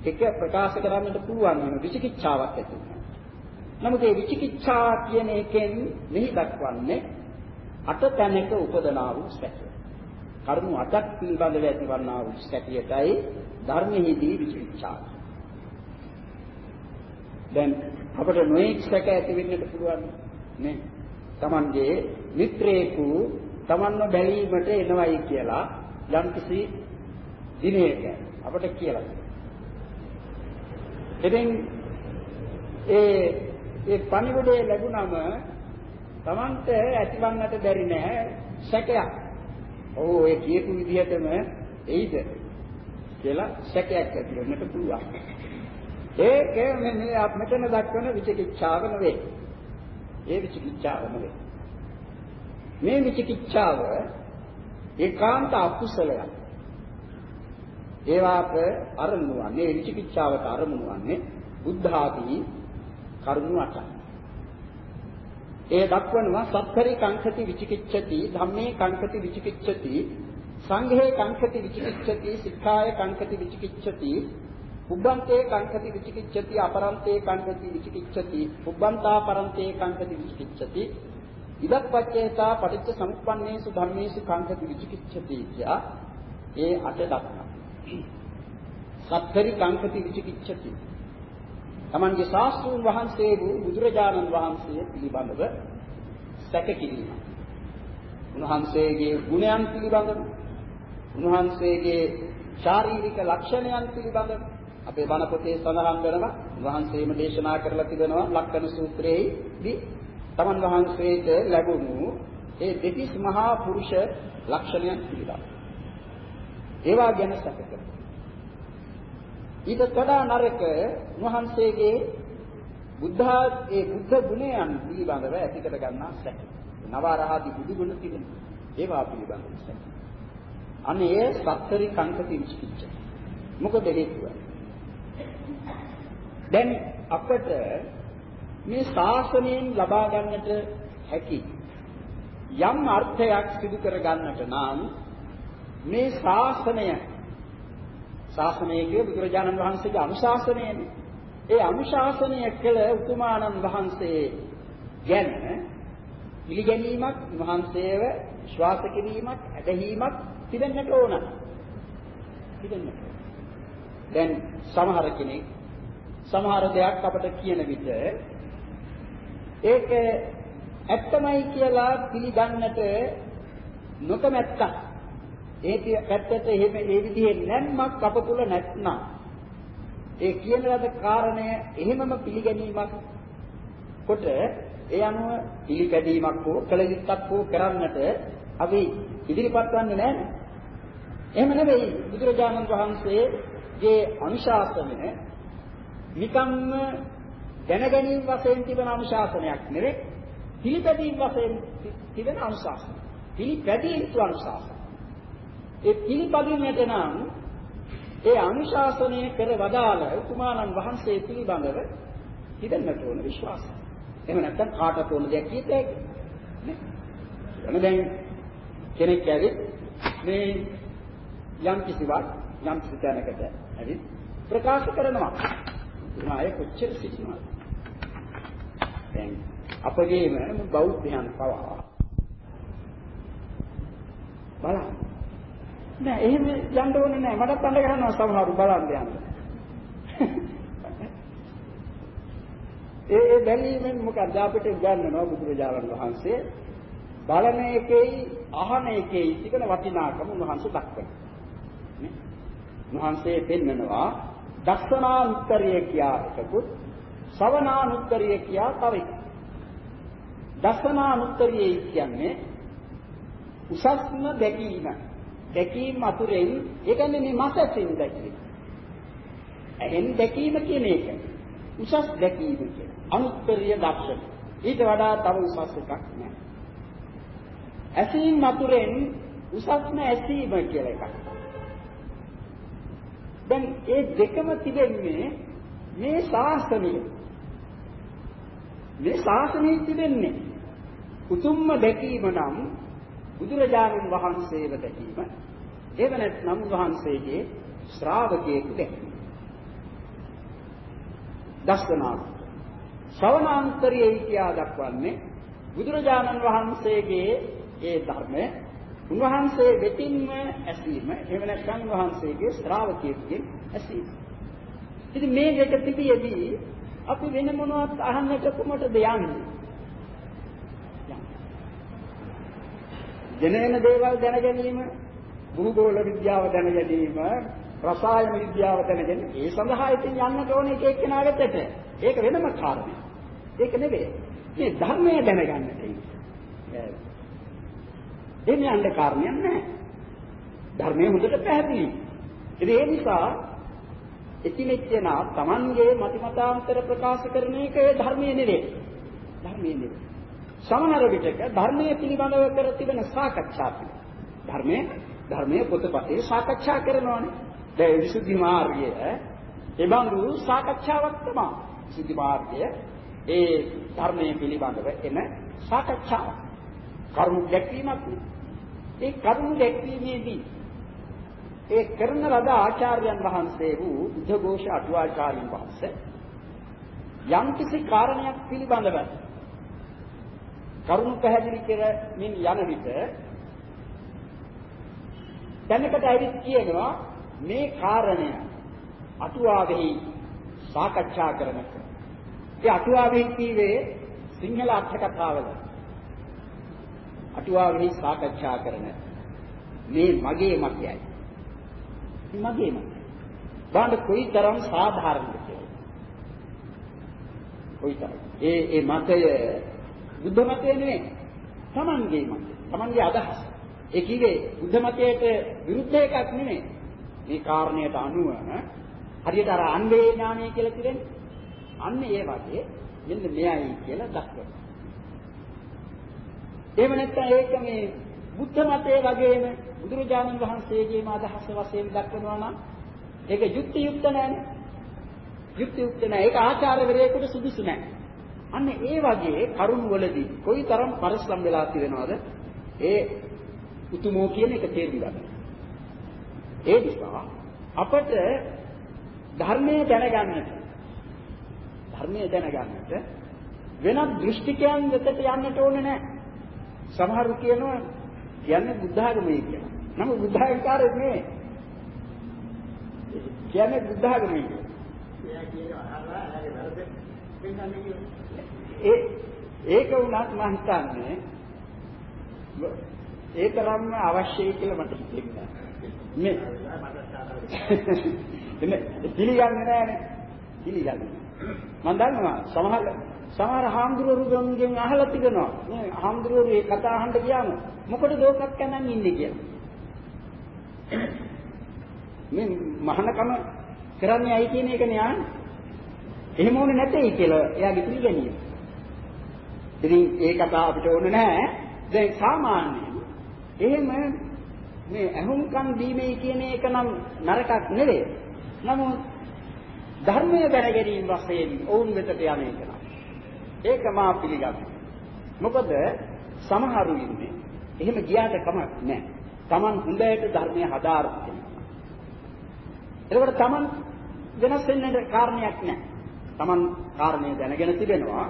එක ප්‍රකාශ කරන්නට පුළුවන් වෙන විචිකිච්ඡාවක් ඇති වුණා. නමුත් මේ විචිකිච්ඡා කියන එකෙන් මෙහි දක්වන්නේ අට තැනක උපදනා වූ සැකය. කරුණු අටක් පිළිබඳව ඇතිවන්නා වූ සැකයටයි ධර්මයේදී විචිකිච්ඡා. දැන් අපට නොඑක් සැක ඇති වෙන්නට පුළුවන් නේ. Tamange මිත්‍රේකු Tamanව බැලීමට එනවයි කියලා යම්කිසි දිනයක අපට කියලා. ඉතින් ඒ ඒ පණිවිඩය ලැබුණම Tamanට ඇතිවන්නට බැරි නෑ සැකයක්. ඔව් ඒ කියපු විදිහටම එයිද කියලා සැකයක් ඇති වෙන්නට පුළුවන්. ඒක මේ අප මෙතන දක්වන විචිකිච්ඡාව නෙවෙයි. ඒ විචිකිච්ඡාව නෙවෙයි. මේ විචිකිච්ඡාව ඒකාන්ත අකුසලයක්. ඒවාට අරමුණු වන්නේ විචිකිච්ඡාවට අරමුණු වන්නේ බුද්ධ ආදී කරුණු අටයි. ඒ දක්වනවා සත්තරි කංකති විචිකිච්ඡති ධම්මේ කංකති විචිකිච්ඡති සංඝේ කංකති විචිකිච්ඡති සික්ඛාය කංකති විචිකිච්ඡති උබ්බන්තේ කංකති විචිකිච්ඡති අපරන්තේ කංකති විචිකිච්ඡති උබ්බන්තා පරන්තේ කංකති විචිකිච්ඡති ඉදප්පච්චේතා පටිච්ච සමුප්පන්නේසු ධම්මේසු කංකති විචිකිච්ඡති කියා ඒ අට දක්වනවා සත්තරි කංකති විචිකිච්ඡති තමන්ගේ ශාස්ත්‍රූන් වහන්සේ වූ බුදුරජාණන් වහන්සේ පිළිබඳව සැක කිරීම. උන්වහන්සේගේ ගුණයන් පිළිබඳව උන්වහන්සේගේ ශාරීරික ලක්ෂණයන් පිළිබඳව අපේ බණ පොතේ සඳහන් වෙනවා. උන්වහන්සේම දේශනා කරලා තිබෙනවා ලක්කන සූත්‍රයේදී තමන් වහන්සේට ලැබුණු ඒ දෙතිස් මහා පුරුෂ ලක්ෂණයන් පිළිබඳව. ඒවා ගැන සැක කරනවා. ඊට වඩා නරක වහන්සේගේ බුද්ධා ඒ බුද්ධ ගුණයන් පිළිබඳව ඇති කර ගන්නා සැක. නවරහදී බුදු ගුණ තිබෙන ඒවා පිළිබඳව සැක. අනේ සත්තරි කංකති විචිකිච්ඡ. මොකද හේතුව? දැන් අපට මේ ශාසනයෙන් ලබා ගන්නට හැකි යම් අර්ථයක් සිදු කර ගන්නට නම් මේ ශාසනය ශාසනය කිය බුදුරජාණන් වහන්සේගේ අනුශාසනයනේ. ඒ අනුශාසනය කළ උතුමාණන් වහන්සේ ගැන පිළිගැනීමක් වහන්සේව විශ්වාස කිරීමක් ඇදහිීමක් තිබෙන්නට ඕන. තිබෙන්නට. දැන් සමහර කෙනෙක් සමහර දෙයක් අපට කියන විට ඒක ඇත්තමයි කියලා පිළිගන්නට නොකමැත්තක් ඒක පැත්තට එහෙම ඒ විදිහේ නැම්මක් අප තුල නැත්නම් ඒ කියන ලද කාරණය එහෙමම පිළිගැනීමක් කොට ඒ අනුව පිළිපැදීමක් හෝ කළ යුත්තක් හෝ කරන්නට අපි ඉදිරිපත් වන්නේ නැහැ. එහෙම නෙවෙයි බුදුරජාණන් වහන්සේගේ අනුශාසනය නිකම්ම දැනගැනීම වශයෙන් තිබෙන අනුශාසනයක් නෙවෙයි පිළිපැදීම වශයෙන් තිබෙන අනුශාසනය. පිළිපැදිය යුතු අනුශාසනය. ඒ පිළිපදින්නට නම් ඒ අනුශාසනය කර වදාළ උතුමාණන් වහන්සේ පිළිබඳව හිතන්නට ඕන විශ්වාසය. එහෙම නැත්නම් කාටත් ඕන දෙයක් කියත හැකි. නේ? දැන් කෙනෙක් ඇවිත් මේ යම් කිසිවක් යම් කිසි තැනකට ඇවිත් ප්‍රකාශ කරනවා. එහම අය කොච්චර සිටිනවද? දැන් අපගේම බෞද්ධයන් පවා බලන්න නෑ එහෙම යන්න ඕනේ නෑ මටත් අඬ ගන්නවා සමහරු බලන්න යන්න. ඒ ඒ බැලීමෙන් මොකද අපිට ගන්නනවා බුදුරජාණන් වහන්සේ බලන එකේයි අහන එකේයි තිබෙන වටිනාකම උන්වහන්සේ දක්වනවා. නේ? උන්වහන්සේ පෙන්නනවා දක්ෂනානුත්තරිය කියා එකකුත් ශ්‍රවණානුත්තරිය කියා තව එකක්. දක්ෂනානුත්තරිය කියන්නේ උසස්ම දැකීම දැකීම අතුරෙන් ඒ කියන්නේ මේ මසසින් දැකීම. එහෙන් දැකීම කියන එක. උසස් දැකීම කියන. අනුත්තරීය දර්ශන. ඊට වඩා තව උසස් එකක් නෑ. ඇසීම අතුරෙන් උසස්ම ඇසීම කියලා එකක්. දැන් ඒ දෙකම තිබෙන්නේ මේ ශාසනයේ. මේ ශාසනයේ තිබෙන්නේ. උතුම්ම දැකීම නම් බුදුරජාණන් වහන්සේව දැකීම. එව නැත්නම් වහන්සේගේ ශ්‍රාවකයෙකු දැකීම. දස්සනාව ශ්‍රවණාන්තරියයි කියා දක්වන්නේ බුදුරජාණන් වහන්සේගේ ඒ ධර්මය. උන්වහන්සේ වෙතින්ම ඇසීම. එහෙම නැත්නම් වහන්සේගේ ශ්‍රාවකයෙකුගෙන් ඇසීම. ඉතින් මේ දෙක තිබියදී අපි වෙන මොනවත් අහන්නට කොමටද යන්නේ ජනන දේවල් දැන ගැනීම, භූගෝල විද්‍යාව දැන ගැනීම, රසායන විද්‍යාව දැන ගැනීම, ඒ සඳහා ඉතින් යන්නට ඕනේ එක එක්කෙනා වෙතට. ඒක වෙනම කාරණයක්. ඒක නෙවෙයි. මේ ධර්මය දැනගන්නට ඉන්නේ. එන්නේ යන්න කාරණයක් නැහැ. ධර්මයේ හොඳට පැහැදිලි. ඉතින් ඒ නිසා එකිනෙකනා Tamanගේ මතිමතාන්තර ප්‍රකාශ කරන එක ඒ ධර්මයේ නෙවෙයි. ධර්මයේ නෙවෙයි. සමහර විටක ධර්මයේ පිළිබඳව කර තිබෙන සාකච්ඡා ධර්මයේ ධර්මයේ පොතපතේ සාකච්ඡා කරනවානේ. දැන් විසුද්ධි මාර්ගය ඒ බඳු සාකච්ඡාවක් තමයි. විසුද්ධි මාර්ගය ඒ ධර්මයේ පිළිබඳව එන සාකච්ඡාවක්. කරුණු දැක්වීමක් ඒ කරුණු දැක්වීමේදී ඒ කරන ලද ආචාර්යයන් වහන්සේ වූ බුද්ධඝෝෂ අටුවාචාර්යන් වහන්සේ යම්කිසි කාරණයක් පිළිබඳව කරුණු පැහැදිලි කරමින් යන විට දැනකට ඇවිත් කියනවා මේ කාරණය අටුවාවෙහි සාකච්ඡා කරනක. ඒ අටුවාවෙහි කීවේ සිංහල අර්ථ කතාවල අටුවාවෙහි සාකච්ඡා කරන මේ මගේ මතයයි. මගේ මතය. බාන්න කොයිතරම් සාධාරණද කියලා. කොයිතරම්. ඒ ඒ මතය බුද්ධ මතය නෙවෙයි. Tamanගේ මතය. Tamanගේ අදහස. ඒ කිව්වේ බුද්ධ මතයට විරුද්ධ එකක් නෙමෙයි. මේ කාරණයට අනුව හරියට අර අන්වේ ඥානය කියලා කියන්නේ අන්න ඒ වගේ මෙන්න මෙයයි කියලා දක්වනවා. එහෙම නැත්නම් ඒක මේ බුද්ධ මතයේ වගේම බුදුරජාණන් වහන්සේගේම අදහස වශයෙන් දක්වනවා නම් ඒක යුක්ති යුක්ත නැහැ. යුක්ති යුක්ත නැහැ. ඒක ආචාර්යවරයෙකුට සුදුසු නැහැ. අන්න ඒ වගේ කරුණ වලදී කොයිතරම් පරිස්සම් වෙලා තිබෙනවද? ඒ උතුමෝ කියන එක තේරුම් ගන්න. ඒ නිසා අපට ධර්මයේ දැනගන්නට ධර්මයේ දැනගන්නට වෙනත් දෘෂ්ටිකයන් වෙතට යන්නට ඕනේ නැහැ. සමහරු කියනවා කියන්නේ බුද්ධ ආගමයි කියලා. නමුත් බුද්ධ ආගමකාරයෙක් නෙවෙයි. කියන්නේ බුද්ධ ආගමයි ඒ ඒක වුණත් මම හිතන්නේ ඒ තරම්ම අවශ්‍යයි කියලා මට හිතෙන්නේ මේ <laughs> එන්නේ පිළිගන්නේ නැහැනේ. පිළිගන්නේ මම දන්නවා සමහර සමහර හාමුදුරුවෝගෙන් අහලා තිබෙනවා. මේ හාමුදුරුවෝ මේ කතා අහන්න ගියාම මොකටද ඕකක් කනන් ඉන්නේ කියලා? මේ මහානකම කරන්නේ ඇයි කියන එක නේ ආන්නේ. එහෙම ඕනේ නැtei කියලා එයාගේ පිළිගැනීම. ඉතින් ඒ කතාව අපිට ඕනේ නැහැ. දැන් සාමාන්‍යයෙන් එහෙම මේ අහුම්කම් දීමේ කියන එක නම් නරකක් නෙවෙයි. නමුත් ධර්මයේ දැන ගැනීම වශයෙන් ඔවුන් වෙතට යන එක නම් ඒක මා පිළිගන්නවා. මොකද සමහරු ඉන්නේ එහෙම ගියාට කමක් නැහැ. Taman හොඳට ධර්මයේ හදාරපු කෙනෙක්. ඒකට Taman වෙනස් වෙන්න කාරණයක් නැහැ. Taman කාරණේ දැනගෙන තිබෙනවා.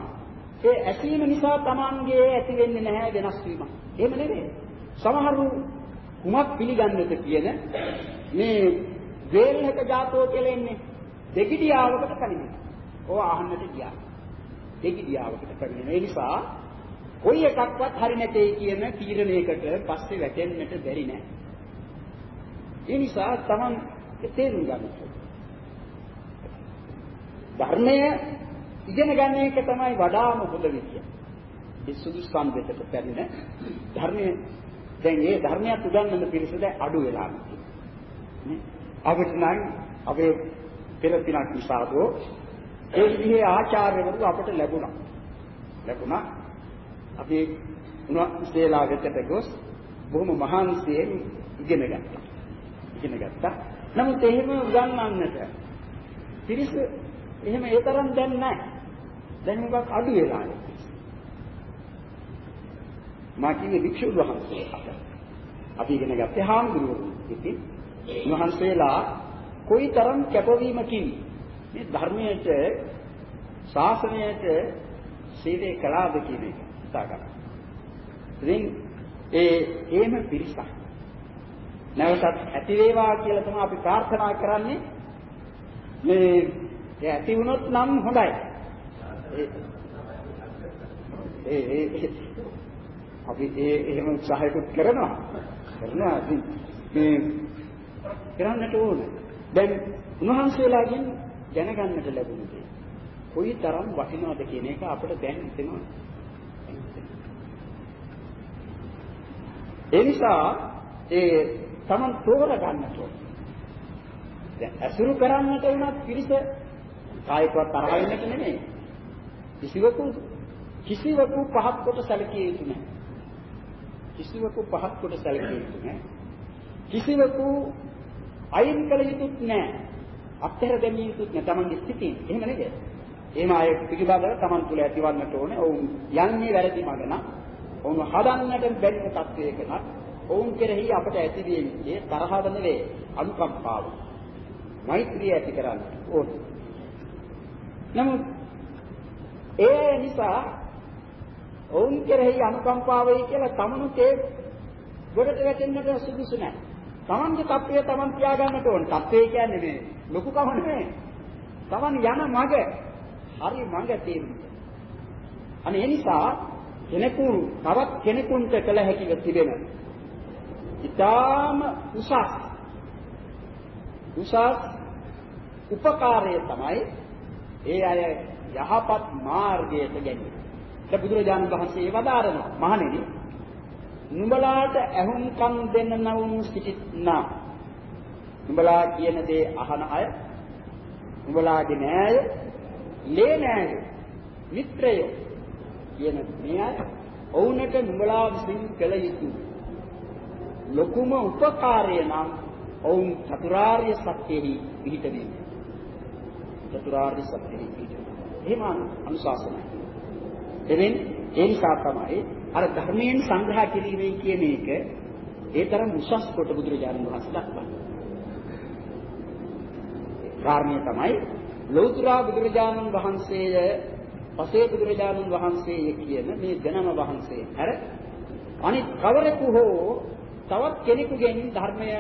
ඒ ඇසීම නිසා Tamanගේ ඇති වෙන්නේ නැහැ වෙනස් වීමක්. එහෙම නෙවෙයි. සමහරු කුමක් පිළිගන්නද කියන මේ වේල්නක ජාතෝ කියලා ඉන්නේ දෙගිඩියාවකට කලින්. ඕව අහන්නට ගියා. දෙගිඩියාවකට කලින්. ඒ නිසා කොයි එකක්වත් හරි නැtei කියන තීරණයකට පස්සේ වැටෙන්නට බැරි නෑ. ඒ නිසා Taman තේරුම් ගන්න ධර්මය ඉගෙන ගන්න එක තමයි වඩාම හොඳ විදිය. ඒ සුදුසුකම් දෙකට පැමිණ ධර්මයේ දැන් මේ ධර්මයක් උගන්වන පිරිස දැන් අඩු වෙලා නේ අපිට නම් අපේ පෙර පිනක් නිසාදෝ ඒ විදිහේ ආචාර්යවරු අපට ලැබුණා. ලැබුණා. අපි උන්වහන්සේලා වෙතට ගොස් බොහොම මහන්සියෙන් ඉගෙන ගත්තා. ඉගෙන ගත්තා. නමුත් එහෙම උගන්වන්නට පිරිස එහෙම ඒ තරම් දැන් නැහැ. දැන් මොකක් අඩු වෙලා මා කියන්නේ වික්ෂුන් වහන්සේ අතර. අපි ඉගෙන ගත්තේ හාමුදුරුවෝ. ඉතින්. උන්වහන්සේලා කොයිතරම් කැපවීමකින් මේ ධර්මයට ශාසනයට සේවය කළාද කියන එක හිතා ගන්න. ඉතින් ඒ එහෙම පිරිසක් නැවතත් ඇති වේවා කියලා තමයි අපි ප්‍රාර්ථනා කරන්නේ. මේ ඇති වුණොත් නම් හොඳයි. ඒ ඒ අපි ඒ එහෙම උත්සාහයකුත් කරනවා. කරනවා ඉතින් මේ කරන්නට ඕන. දැන් උන්වහන්සේලාගෙන් දැනගන්නට ලැබුණ දේ කොයි තරම් වටිනවද කියන එක අපිට දැන් හිතෙනවා. ඒ නිසා ඒ Taman තෝර ගන්නට ඕන. දැන් අසුරු කරන්නට උනත් පිරිස කායිකවත් තරහ වෙන්නට නෙමෙයි. කිසිවකු කිසිවකු පහත් කොට සැලකිය යුතු නැහැ. කිසිවකු පහත් කොට සැලකිය යුතු නැහැ. කිසිවකු අයින් කළ යුතුත් නැහැ. අත්හැර දැමිය යුතුත් නැහැ. Tamange සිටින්. එහෙම නේද? එහෙම අය පිළිබඳව Taman තුල ඇතිවන්නට ඕනේ. ඔවුන් යන්නේ වැරදි මඟ නම් ඔවුන් හදන්නට බැරි තත්වයක නම් ඔවුන් කෙරෙහි අපට ඇතිවිය යුත්තේ තරහව නෙවේ අනුකම්පාව. මෛත්‍රිය ඇති කරන්න ඕනේ. නමුත් ඒ නිසා ඔවුන් කෙරෙහි අනුකම්පාවයි කියලා තමනුත් ඒ ගොඩට වැටෙන්නට සුදුසු නැහැ. තමන්ගේ තත්ත්වය තමන් තියාගන්නට ඕන. තත්ත්වය කියන්නේ මේ ලොකුකම නෙමෙයි. තමන් යන මඟ හරි මඟ තේරුම් අනේ ඒ නිසා කෙනෙකු තවත් කෙනෙකුට කළ හැකිව තිබෙන ඊටාම උසස් උසස් උපකාරය තමයි ඒ අය යහපත් මාර්ගයට ගැනීම. ඒක බුදුරජාණන් වහන්සේ වදාරනවා. මහණෙනි නුඹලාට ඇහුම්කම් දෙන්න නවුන් සිටිනා. නුඹලා කියන දේ අහන අය නුඹලාගේ නෑය, ලේ නෑය, මිත්‍රය කියන මේ අය ඔවුන්ට නුඹලා විසින් කළ යුතු ලොකුම උපකාරය නම් ඔවුන් චතුරාර්ය සත්‍යෙහි පිහිටවීම. චතුරාර්ය සත්‍යෙහි පිහිටවීම. එහෙම අනුශාසනා. එවෙන් ඒ නිසා තමයි අර ධර්මයෙන් සංග්‍රහ කිරීමේ කියන එක ඒ තරම් උසස් කොට බුදුරජාණන් වහන්සේ දක්වන්නේ. කාරණේ තමයි ලෞතර බුදුරජාණන් වහන්සේය පසේ බුදුරජාණන් වහන්සේය කියන මේ දෙනම වහන්සේ හැර අනිත් කවරෙකු හෝ තවත් කෙනෙකුගෙන් ධර්මය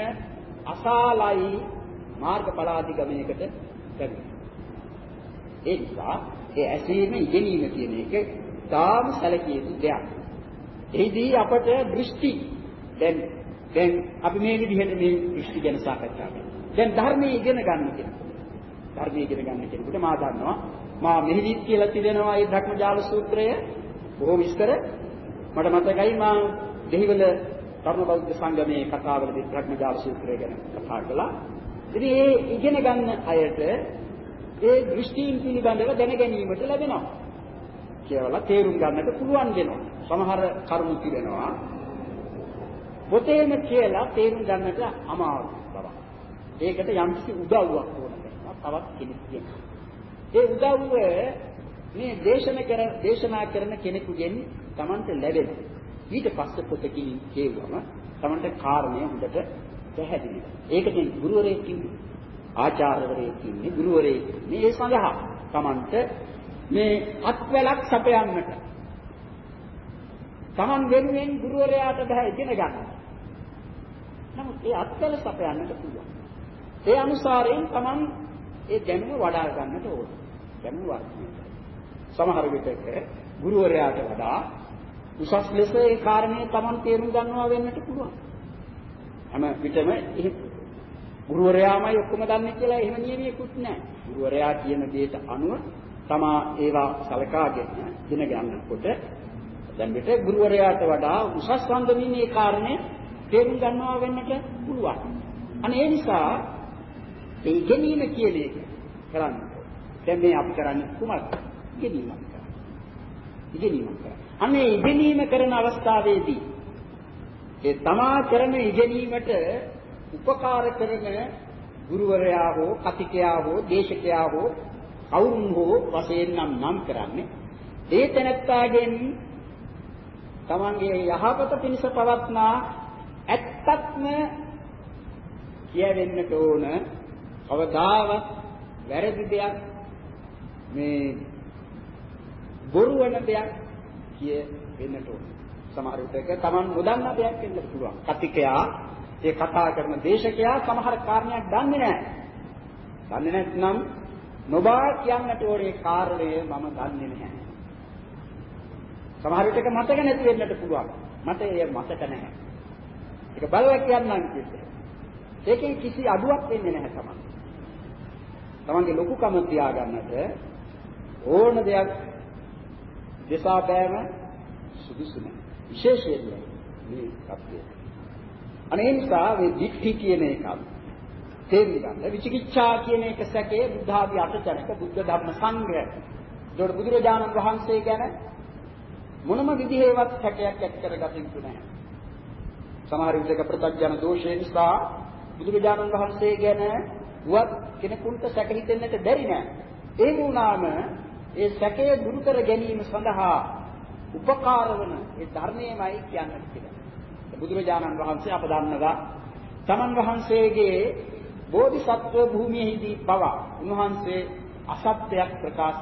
අසාලයි මාර්ගඵලාදිගමනයකට ලැබෙනවා. ඒ නිසා ඒ ඇසීම ඉගෙනීම කියන එක තාම සැලකිය යුතු දෙයක්. එහිදී අපට දෘෂ්ටි දැන් දැන් අපි මේ විදිහට මේ දෘෂ්ටි ගැන සාකච්ඡා කරනවා. දැන් ධර්මයේ ඉගෙන ගන්න කෙනෙක්. ධර්මයේ ඉගෙන ගන්න කෙනෙකුට මා දන්නවා මා මෙහිදීත් කියලා තිබෙනවා මේ ධර්මජාල සූත්‍රය බොහෝ විස්තර මට මතකයි මා දෙහිවල තරුණ බෞද්ධ සංගමේ කතාවලදී ධර්මජාල සූත්‍රය ගැන කතා කළා. ඉතින් ඒ ඉගෙන ගන්න අයට ඒ දෘෂ්ටීන් පිළිබඳව දැන ගැනීමට ලැබෙනවා. කියලා තේරුම් ගන්නට පුළුවන් වෙනවා. සමහර කරුණු තිබෙනවා. පොතේම කියලා තේරුම් ගන්නට අමාරු බව. ඒකට යම්කිසි උදව්වක් ඕන කරනවා. තවත් කෙනෙක් කියනවා. ඒ උදව්ව මේ දේශන කර දේශනා කරන කෙනෙකුගෙන් Tamanට ලැබෙනවා. ඊට පස්සේ පොතකින් කියවම Tamanට කාරණය හොඳට පැහැදිලි. ඒකෙන් ගුරුවරයෙක් ඉන්නේ ආචාර්යවරයෙක් ඉන්නේ ගුරුවරයෙක් ඉන්නේ ඒ සඳහා Tamanට මේ අත්වලක් සපයන්නට Taman වෙනුවෙන් ගුරුවරයාට බෑ ඉගෙන ගන්න. නමුත් ඒ අත්වල සපයන්නට පුළුවන්. ඒ අනුසාරයෙන් Taman ඒ දැනුම වඩා ගන්නට ඕන. දැනුම වර්ධනය සමහර විටක ගුරුවරයාට වඩා උසස් ලෙස ඒ කාරණේ Taman තේරුම් ගන්නවා වෙන්නට පුළුවන්. හැම විටම ගුරුවරයාමයි ඔක්කොම දන්නේ කියලා එහෙම නියමයකුත් නැහැ. ගුරුවරයා කියන දේට අනුව තමා ඒවා සලකාගෙන දින ගන්නකොට දැන් පිට ගුරුවරයාට වඩා උසස් වන්දමින් මේ කාරණේ තේරුම් ගන්නවා වෙන්නට පුළුවන්. අනේ ඒ නිසා ඒ ඉගෙනීම කියන එක කරන්න. දැන් මේ අපි කරන්නේ කුමක්ද? ඉගෙනීමක් කරන්නේ. ඉගෙනීමක් කරන්නේ. අනේ ඉගෙනීම කරන අවස්ථාවේදී ඒ තමා කරන ඉගෙනීමට උපකාර කරන ගුරුවරයා හෝ කතිකයා හෝ දේශකයා හෝ කවුරුන් හෝ වශයෙන් නම් නම් කරන්නේ ඒ තැනැත්තාගෙන් තමන්ගේ යහපත පිණිස පවත්නා ඇත්තත්ම කියවෙන්නට ඕන කවදාවත් වැරදි දෙයක් මේ බොරු වෙන දෙයක් කිය වෙන්නට ඕන සමහර විටක තමන් නොදන්න දෙයක් වෙන්න පුළුවන් කතිකයා ඒ කතා කරන දේශකයා සමහර කාරණයක් දන්නේ නැහැ. දන්නේ නැත්නම් නොබා කියන්නට ඕනේ කාරණය මම දන්නේ නැහැ. සමහර විටක මතක නැති වෙන්නට පුළුවන්. මට ඒ මතක නැහැ. ඒක බලලා කියන්නම් කිව්වේ. ඒකෙන් කිසි අඩුවක් වෙන්නේ නැහැ තමයි. තමන්ගේ ලොකුකම තියාගන්නට ඕන දෙයක් දෙසා බෑම සුදුසු නැහැ. විශේෂයෙන්ම මේ කප්පේ අනේ නිසා මේ දික්ටි කියන එක තේරුම් ගන්න. විචිකිච්ඡා කියන එක සැකේ බුද්ධ ආදී අටචරක බුද්ධ ධර්ම සංග්‍රහ. ඒකට බුදුරජාණන් වහන්සේ ගැන මොනම විදිහේවත් සැකයක් ඇති කරගත යුතු නැහැ. සමහර විටක ප්‍රත්‍යඥ දෝෂය නිසා බුදුරජාණන් වහන්සේ ගැන වත් කෙනෙකුට සැක හිතෙන්නට බැරි නෑ. ඒ වුණාම ඒ සැකය දුරු කර ගැනීම සඳහා උපකාර වන ඒ ධර්මයමයි කියන්නට කියලා. බුදුරජාණන් වහන්සේ අප දන්නවා තමන් වහන්සේගේ බෝධිසත්ව භූමියේදී පවා උන්වහන්සේ අසත්‍යයක් ප්‍රකාශ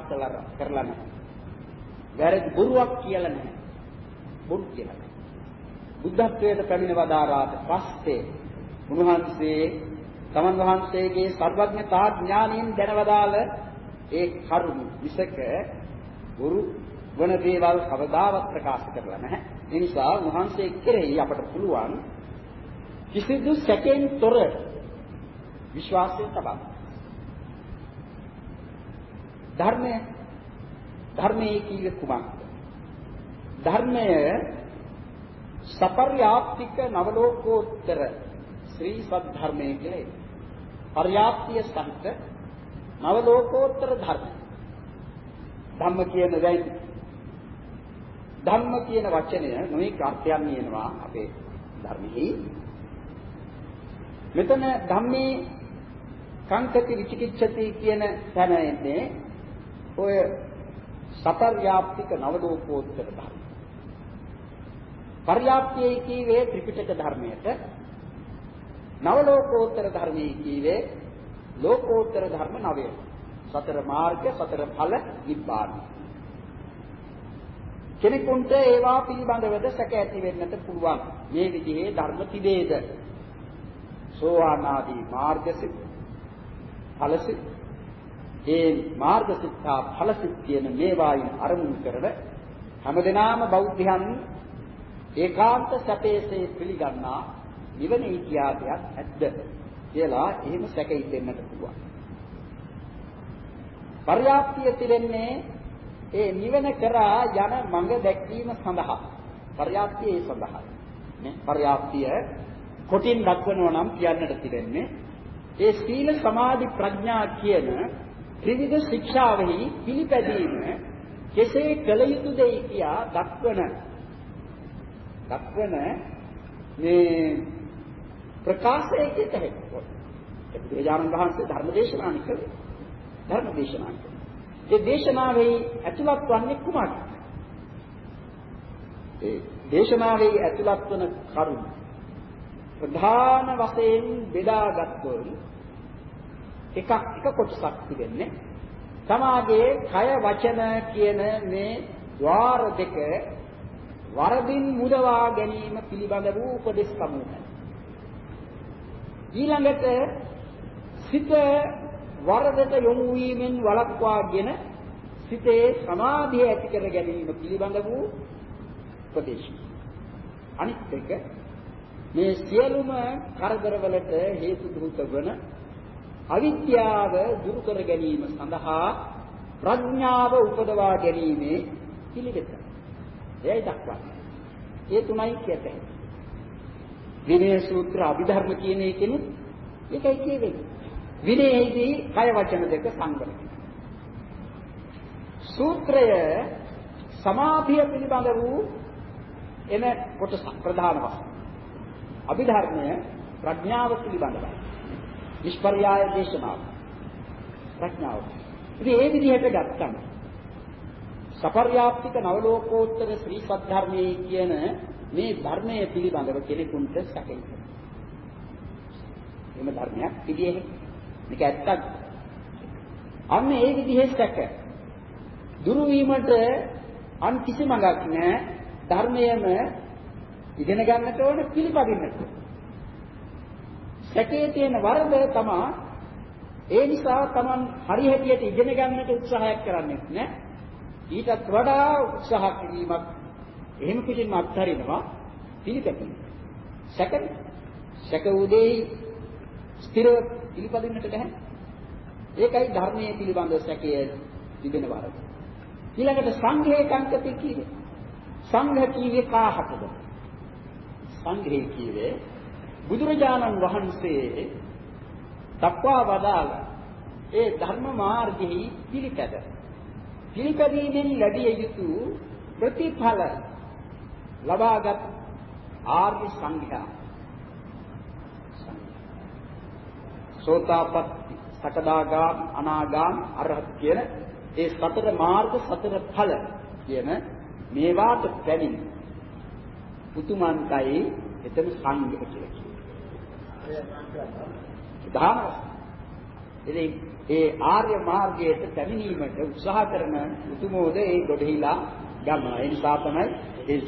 කරලා නැහැ. වැරදි බොරුවක් කියලා නැහැ. බොරු කියලා. බුද්ධත්වයට පැමිණ වදාරාට පස්සේ උන්වහන්සේ තමන් වහන්සේගේ සර්වඥතා ඥාණයෙන් දැනවදාළ ඒ කරුණ විසක ගුරු වන දේවල් කවදාවත් ප්‍රකාශ කරලා නැහැ. ඒ නිසා උන්වහන්සේ කෙරෙහි අපට පුළුවන් කිසිදු සැකෙන් තොර විශ්වාසය තබන්න. ධර්මය ධර්මයේ කීවේ කුමක්ද? ධර්මය සපර්යාප්තික නවලෝකෝත්තර ශ්‍රී සද්ධර්මයේ කියලා පර්යාප්තිය සහිත නවලෝකෝත්තර ධර්ම. ධම්ම කියන දැන් ධම්ම කියන වචනය නොඑක අර්ථයන් කියනවා අපේ ධර්මෙහි. මෙතන ධම්මේ සංකති විචිකිච්ඡති කියන තැන එන්නේ ඔය සතර්‍යාප්තික නවලෝකෝත්තර ධර්ම. පර්යාප්තියේ කීවේ ත්‍රිපිටක ධර්මයට නවලෝකෝත්තර ධර්මයේ කීවේ ලෝකෝත්තර ධර්ම නවය. සතර මාර්ග සතර ඵල නිබ්බාන. කෙනෙකුට ඒවා පිළිබඳවද සැක ඇති වෙන්නට පුළුවන්. මේ විදිහේ ධර්ම තිබේද? සෝවාන් ආදී මාර්ගසිත ඵලසිත ඒ මාර්ගසිත හා ඵලසිත කියන මේවායින් අරමුණු කරන හැමදෙනාම බෞද්ධයන් ඒකාන්ත සැපේසේ පිළිගන්නා නිවන ඉතිහාසයක් ඇද්ද කියලා එහෙම සැකෙයි දෙන්නට පුළුවන්. පර්යාප්තිය තිරෙන්නේ ඒ නිවන කරා යන මඟ දැක්වීම සඳහා. පර්යාප්තිය ඒ සඳහායි. නේ පර්යාප්තිය කොටින් දක්වනවා නම් කියන්නට තිරෙන්නේ ඒ සීල සමාධි ප්‍රඥා කියන ත්‍රිවිධ ශික්ෂාවෙහි පිළිපැදීම කෙසේ කළ යුතුදයි කියා දක්වන දක්වන මේ ප්‍රකාශයේ කිත හැකියි. ඒ බුදුරජාණන් වහන්සේ ධර්ම දේශනා කළේ. ධර්ම දේශනා කළේ. ඒ දේශනාවේ ඇතුළත් වන්නේ කුමක්ද? ඒ දේශනාවේ ඇතුළත් වන කරුණ ප්‍රධාන වශයෙන් බෙදාගත්තොත් එකක් එක කොටසක් තිබෙන්නේ තමාගේ කය වචන කියන මේ ద్వාර දෙක වරදින් මුදවා ගැනීම පිළිබඳ වූ උපදේශ සමූහය. ඊළඟට සිත වරදට යොමු වීමෙන් වළක්වාගෙන සිතේ සමාධිය ඇති කර ගැනීම පිළිබඳ වූ උපදේශ. අනිත් එක මේ සියලුම කරදරවලට හේතු දුරුත වන අවිද්‍යාව දුරු කර ගැනීම සඳහා ප්‍රඥාව උපදවා ගැනීමේ පිළිවෙත. එයයි දක්වන්නේ. ඒ තුනයි කියතේ. විනය සූත්‍ර අභිධර්ම කියන එකෙනුත් ඒකයි කියවෙන්නේ. විනයේදී කය වචන දෙක සංවර සූත්‍රය සමාධිය පිළිබඳ වූ එන කොටස ප්‍රධාන වශයෙන්. අභිධර්මය ප්‍රඥාව පිළිබඳවයි. නිෂ්පර්යාය දේශනාව. ප්‍රඥාව. ඉතින් ඒ විදිහට ගත්තම සපර්යාප්තික නවලෝකෝත්තර ශ්‍රී සද්ධර්මයේ කියන මේ ධර්මයේ පිළිබඳව කෙනෙකුට සැකයි. එම ධර්මයක් පිළියෙහි. මේක ඇත්තක්. අන්න ඒ විදිහේ සැක දුරු වීමට අන් කිසි මඟක් නැහැ. ධර්මයේම ඉගෙන ගන්නට ඕන පිළිපදින්නට. සැකයේ තියෙන වරද තමා ඒ නිසා Taman හරි හැටියට ඉගෙන ගන්නට උත්සාහයක් කරන්නේ නැහැ. ඊටත් වඩා උත්සාහ කිරීමක් එහෙම කිසිම අත්හරිනවා පිළිපැදීම. සැක සැක උදේ ස්ථිර පිළිපදින්නට බැහැ. ඒකයි ධර්මයේ පිළිබඳ සැකය තිබෙන වරද. ඊළඟට සංඝේ කංකති කීවේ. සංඝ කීවේ කාහටද? සංඝේ කීවේ බුදුරජාණන් වහන්සේ දක්වා වදාළ ඒ ධර්ම මාර්ගෙහි පිළිපැද පිළිපැදීමෙන් ලැබිය යුතු ප්‍රතිඵල ලබාගත් ආර්ය සංඝයා සෝතාපට්ටි සකදාගාම අනාගාම අරහත් කියන ඒ සතර මාර්ග සතර ඵල කියන මේවාට පැමිණ පුතුමන්ටයි එතන සංඝ කියලා කියන්නේ. දහම. ඉතින් ඒ ආර්ය මාර්ගයට පැමිණීමට උත්සාහ කරන උතුමෝද ඒ ගොඩහිලා ගන්නවා. ඒ නිසා තමයි ඒ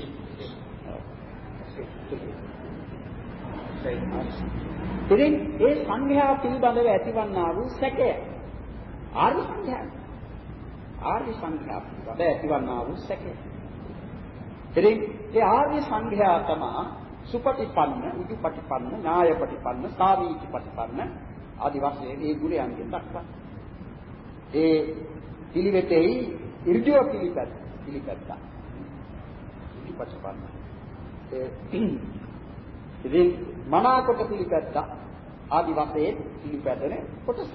ඉතින් ඒ සංඝයා පිළිබඳව ඇතිවන්නා වූ සැකය ආර්ය සංඝයා ආර්ය සංඝයා පිළිබඳව ඇතිවන්නා වූ සැකය. ඉතින් ඒ ආර්ය සංඝයා තමයි සුපටිපන්න, උජුපටිපන්න, ඥායපටිපන්න, සාමීචිපටිපන්න ආදි වශයෙන් මේ ගුණයන්ගෙන් දක්වනවා. ඒ පිළිවෙතෙහි ඉර්ධිය පිළිපැත් පිළිපැත්තා. උජුපටිපන්න. ඒ ඉතින් මනාකොට පිළිපැත්තා ආදි වශයෙන් පිළිපැදෙන කොටස.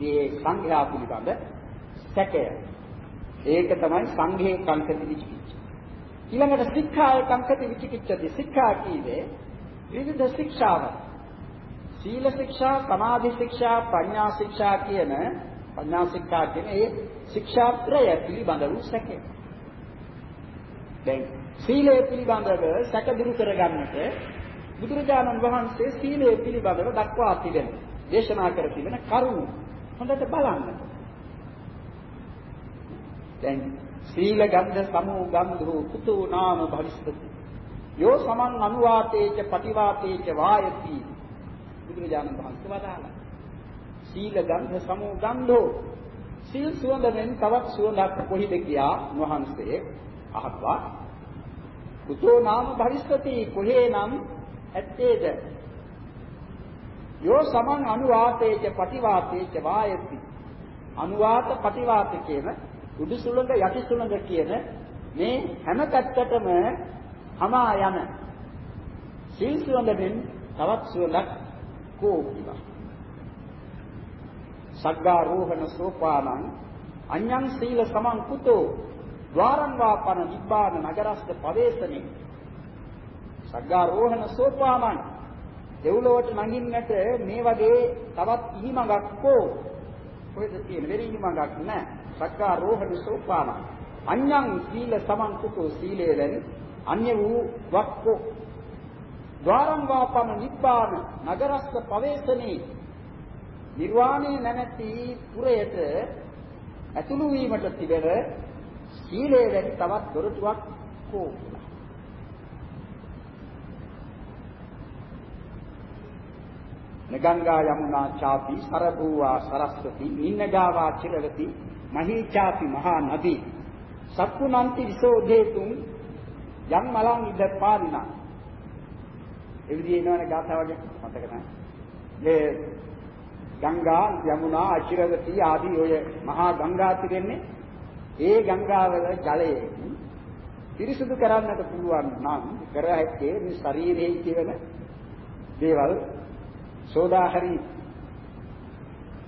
මේ සංඝයා පිළිබඳ සැකය. ඒක තමයි සංඝේ කංකති විචිකිච්ඡ. ඊළඟට ශික්ෂාය කංකති විචිකිච්ඡති. ශික්ෂා කීවේ විවිධ ශික්ෂාවන්. සීල ශික්ෂා, සමාධි ශික්ෂා, ප්‍රඥා ශික්ෂා කියන ප්‍රඥා ශික්ෂා කියන ඒ ශික්ෂාත්‍රය පිළිබඳ වූ සැකය. දැන් සීලය පිළිබඳව සැක දුරු කරගන්නට බුදුරජාණන් වහන්සේ සීලය පිළිබඳව දක්වා තිබෙන දේශනා කර තිබෙන කරුණු හොඳට බලන්න. දැන් සීල ගන්ධ සමෝ ගන්ධෝ කුතෝ නාම භවිස්සති. යෝ සමන් අනුවාතේච පටිවාතේච වායති. බුදුරජාණන් වහන්සේ වදාළා. සීල ගන්ධ සමෝ ගන්ධෝ සීල් සුවඳෙන් තවත් සුවඳක් කොහිද කියා වහන්සේ අහත්වා කුතෝ නාම භවිස්සති කොහේ නම් ඇත්තේද? යෝ සමන් අනුවාතේච පටිවාතේච වායති. අනුවාත පටිවාත කියන උඩු සුළඟ යටි සුළඟ කියන මේ හැම පැත්තටම හමා යන සීල් සුළඟෙන් තවත් සුළඟක් කෝපිවා සග්ගාරෝහණ සෝපානං අඤ්ඤං සීල සමං කුතෝ. ద్వාරං වාපන නිබ්බාන නගරස්ත පවේශනේ සග්ගාරෝහණ සෝපානං දෙව්ලොවට නගින්නට මේ වගේ තවත් ඉහිමඟක් කෝ කොහෙද තියෙන වෙරි ඉහිමඟක් නැහැ සග්ගාරෝහණ සෝපානං අඤ්ඤං සීල සමං කුතෝ සීලයෙන් අන්‍ය වූ වක්කෝ ద్వාරං වාපන නිබ්බාන නගරස්ත පවේශනේ නිර්වාණය නැමැති පුරයට ඇතුළු වීමට තිබෙන සීලය වැනි තවත් දොරටුවක් කෝ නගංගා යමුනා චාපි සරභූවා සරස්වති නින්නගාවා චිරවති මහීචාපි මහා නදී සක්කුණන්ති විසෝධේතුම් යම් මලං ඉදපාරිනා ඒ විදිහේ එනවනේ ගාථාවක මතක නැහැ. මේ ගංගා යමුනා අචිරවති ආදී ඔය මහා ගංගා තිරෙන්නේ ඒ ගංගාවල ජලය පිරිසුදු කරන්නට පුළුවන් නම් කර හැක්කේ මේ ශරීරයේ කියන දේවල් සෝදාහරි.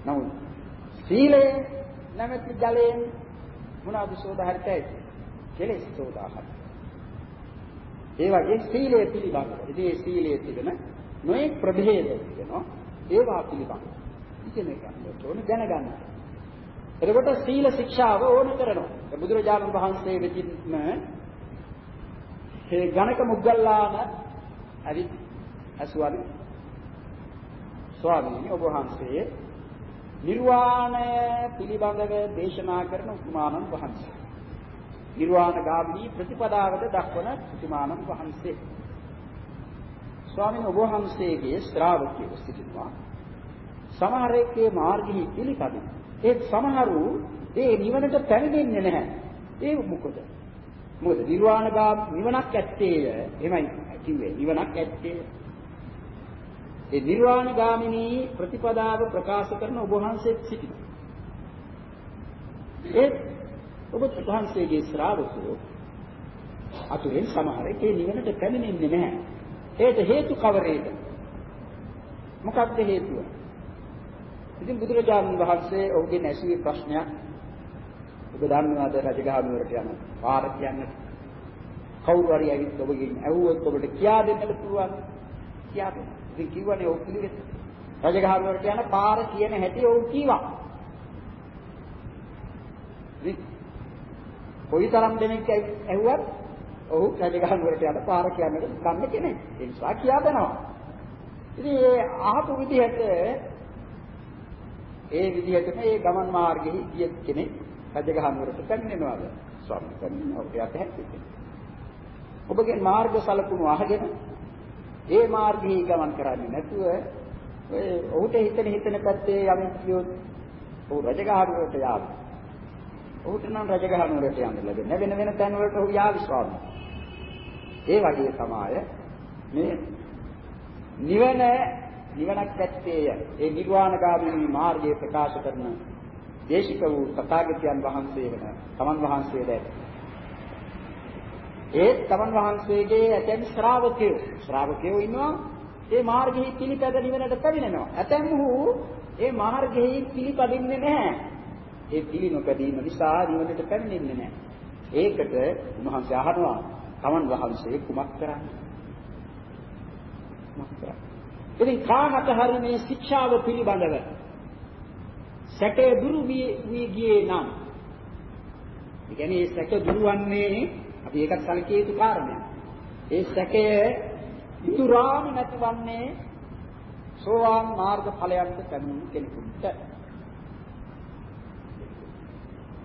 නමුත් සීලය නැමැති ජලයෙන් මොනවාද සෝදාහරිත ඇති කෙලෙස් සෝදාහරි. ඒ වගේ සීලය පිළිබඳව. ඉතින් ඒ සීලයේ තිබෙන නොයෙක් ප්‍රභේද තියෙනවා. ඒවා පිළිබඳව. ඉගෙන ගන්න ඕන දැනගන්න. එතකොට සීල ශික්ෂාව ඕන කරනවා. බුදුරජාණන් වහන්සේ වෙතින්ම මේ ගණක මුගල්ලාන ඇවිත් අසුවලු ස්වාමීනි ඔබ වහන්සේ නිර්වාණය පිළිබඳව දේශනා කරන උතුමාණන් වහන්සේ. නිර්වාණ ගාමී ප්‍රතිපදාවට දක්වන උතුමාණන් වහන්සේ. ස්වාමීන් වහන්සේගේ ශ්‍රාවකයෝ සිටිනවා. සමහරෙක්ගේ මාර්ගෙහි පිළිපදින. ඒත් සමහරු ඒ නිවනට පැමිණෙන්නේ නැහැ. ඒ මොකද? මොකද නිර්වාණගාම නිවනක් ඇත්තේය. එහෙමයි කිව්වේ. නිවනක් ඇත්තේ. ඒ නිර්වාණගාමිනී ප්‍රතිපදාව ප්‍රකාශ කරන ඔබ වහන්සේත් සිටිනවා. ඒ ඔබ වහන්සේගේ ශ්‍රාවකයෝ අතුරෙන් සමහරෙක් ඒ නිවනට පැමිණෙන්නේ නැහැ. ඒට හේතු කවරේද? මොකක්ද හේතුව? ඉතින් බුදුරජාණන් වහන්සේ ඔහුගේ නැසී ප්‍රශ්නයක් ඔබ දන්නවද රජගහ නුවරට යන පාර කියන්නේ කවුරු හරි ඇවිත් ඔබගෙන් ඇහුවොත් ඔබට කියා දෙන්නට පුළුවන් කියා දෙන්න. ඉතින් කිව්වනේ ඔව් පිළිවෙත. රජගහ නුවරට යන පාර කියන හැටි ඔව් කීවා. කොයිතරම් දෙනෙක් ඇහුවත් ඔහු රජගහ නුවරට යන පාර කියන්නට දන්න කෙනෙක්. ඒ නිසා කියා දෙනවා. ඉතින් ඒ අහපු විදිහට ඒ විදිහටම ඒ ගමන් මාර්ගෙහි ගිය කෙනෙක් රජගහ නුවරට පැමිණෙනවාද? ස්වාමීන් වහන්සේ ඔහුට යත හැකියි. ඔබගේ මාර්ග සලකුණු අහගෙන ඒ මාර්ගයේ ගමන් කරන්නේ නැතුව ඔය ඔහුට හිතෙන හිතෙන පැත්තේ යම් කියොත් ඔහු රජගහනුවරට යාවි. ඔහුට නම් රජගහනුවරට යන්න ලැබෙන්නේ වෙන වෙන තැන් වලට ඔහු යාවි ස්වාමී. ඒ වගේ තමයි මේ නිවන නිවනක් ඇත්තේය. ඒ නිර්වාණගාමී මාර්ගය ප්‍රකාශ කරන දේශික වූ තථාගතයන් වහන්සේ වෙන තමන් වහන්සේ දැයි ඒ තමන් වහන්සේගේ ඇතැම් ශ්‍රාවකයෝ ශ්‍රාවකයෝ ඉන්නවා ඒ මාර්ගෙහි පිළිපැද නිවනට පැමිණෙනවා. ඇතැම්හු ඒ මාර්ගෙහි පිළිපදින්නේ නැහැ. ඒ පිළි නොපැදීම නිසා නිවනට පැමිණෙන්නේ නැහැ. ඒකට උන්වහන්සේ අහනවා තමන් වහන්සේ කුමක් කරන්නේ? කුමක් කරන්නේ? ඉතින් කාමත හරි මේ ශික්ෂාව පිළිබඳව සැකේ දුරු වී ගියේ නම් ඒ කියන්නේ සැක දුරවන්නේ අපි ඒකත් සැලකිය යුතු කාරණයක්. ඒ සැකය ඉතුරාම නැතිවන්නේ සෝවාන් මාර්ග ඵලයන්ට පැමිණෙන කෙනෙකුට.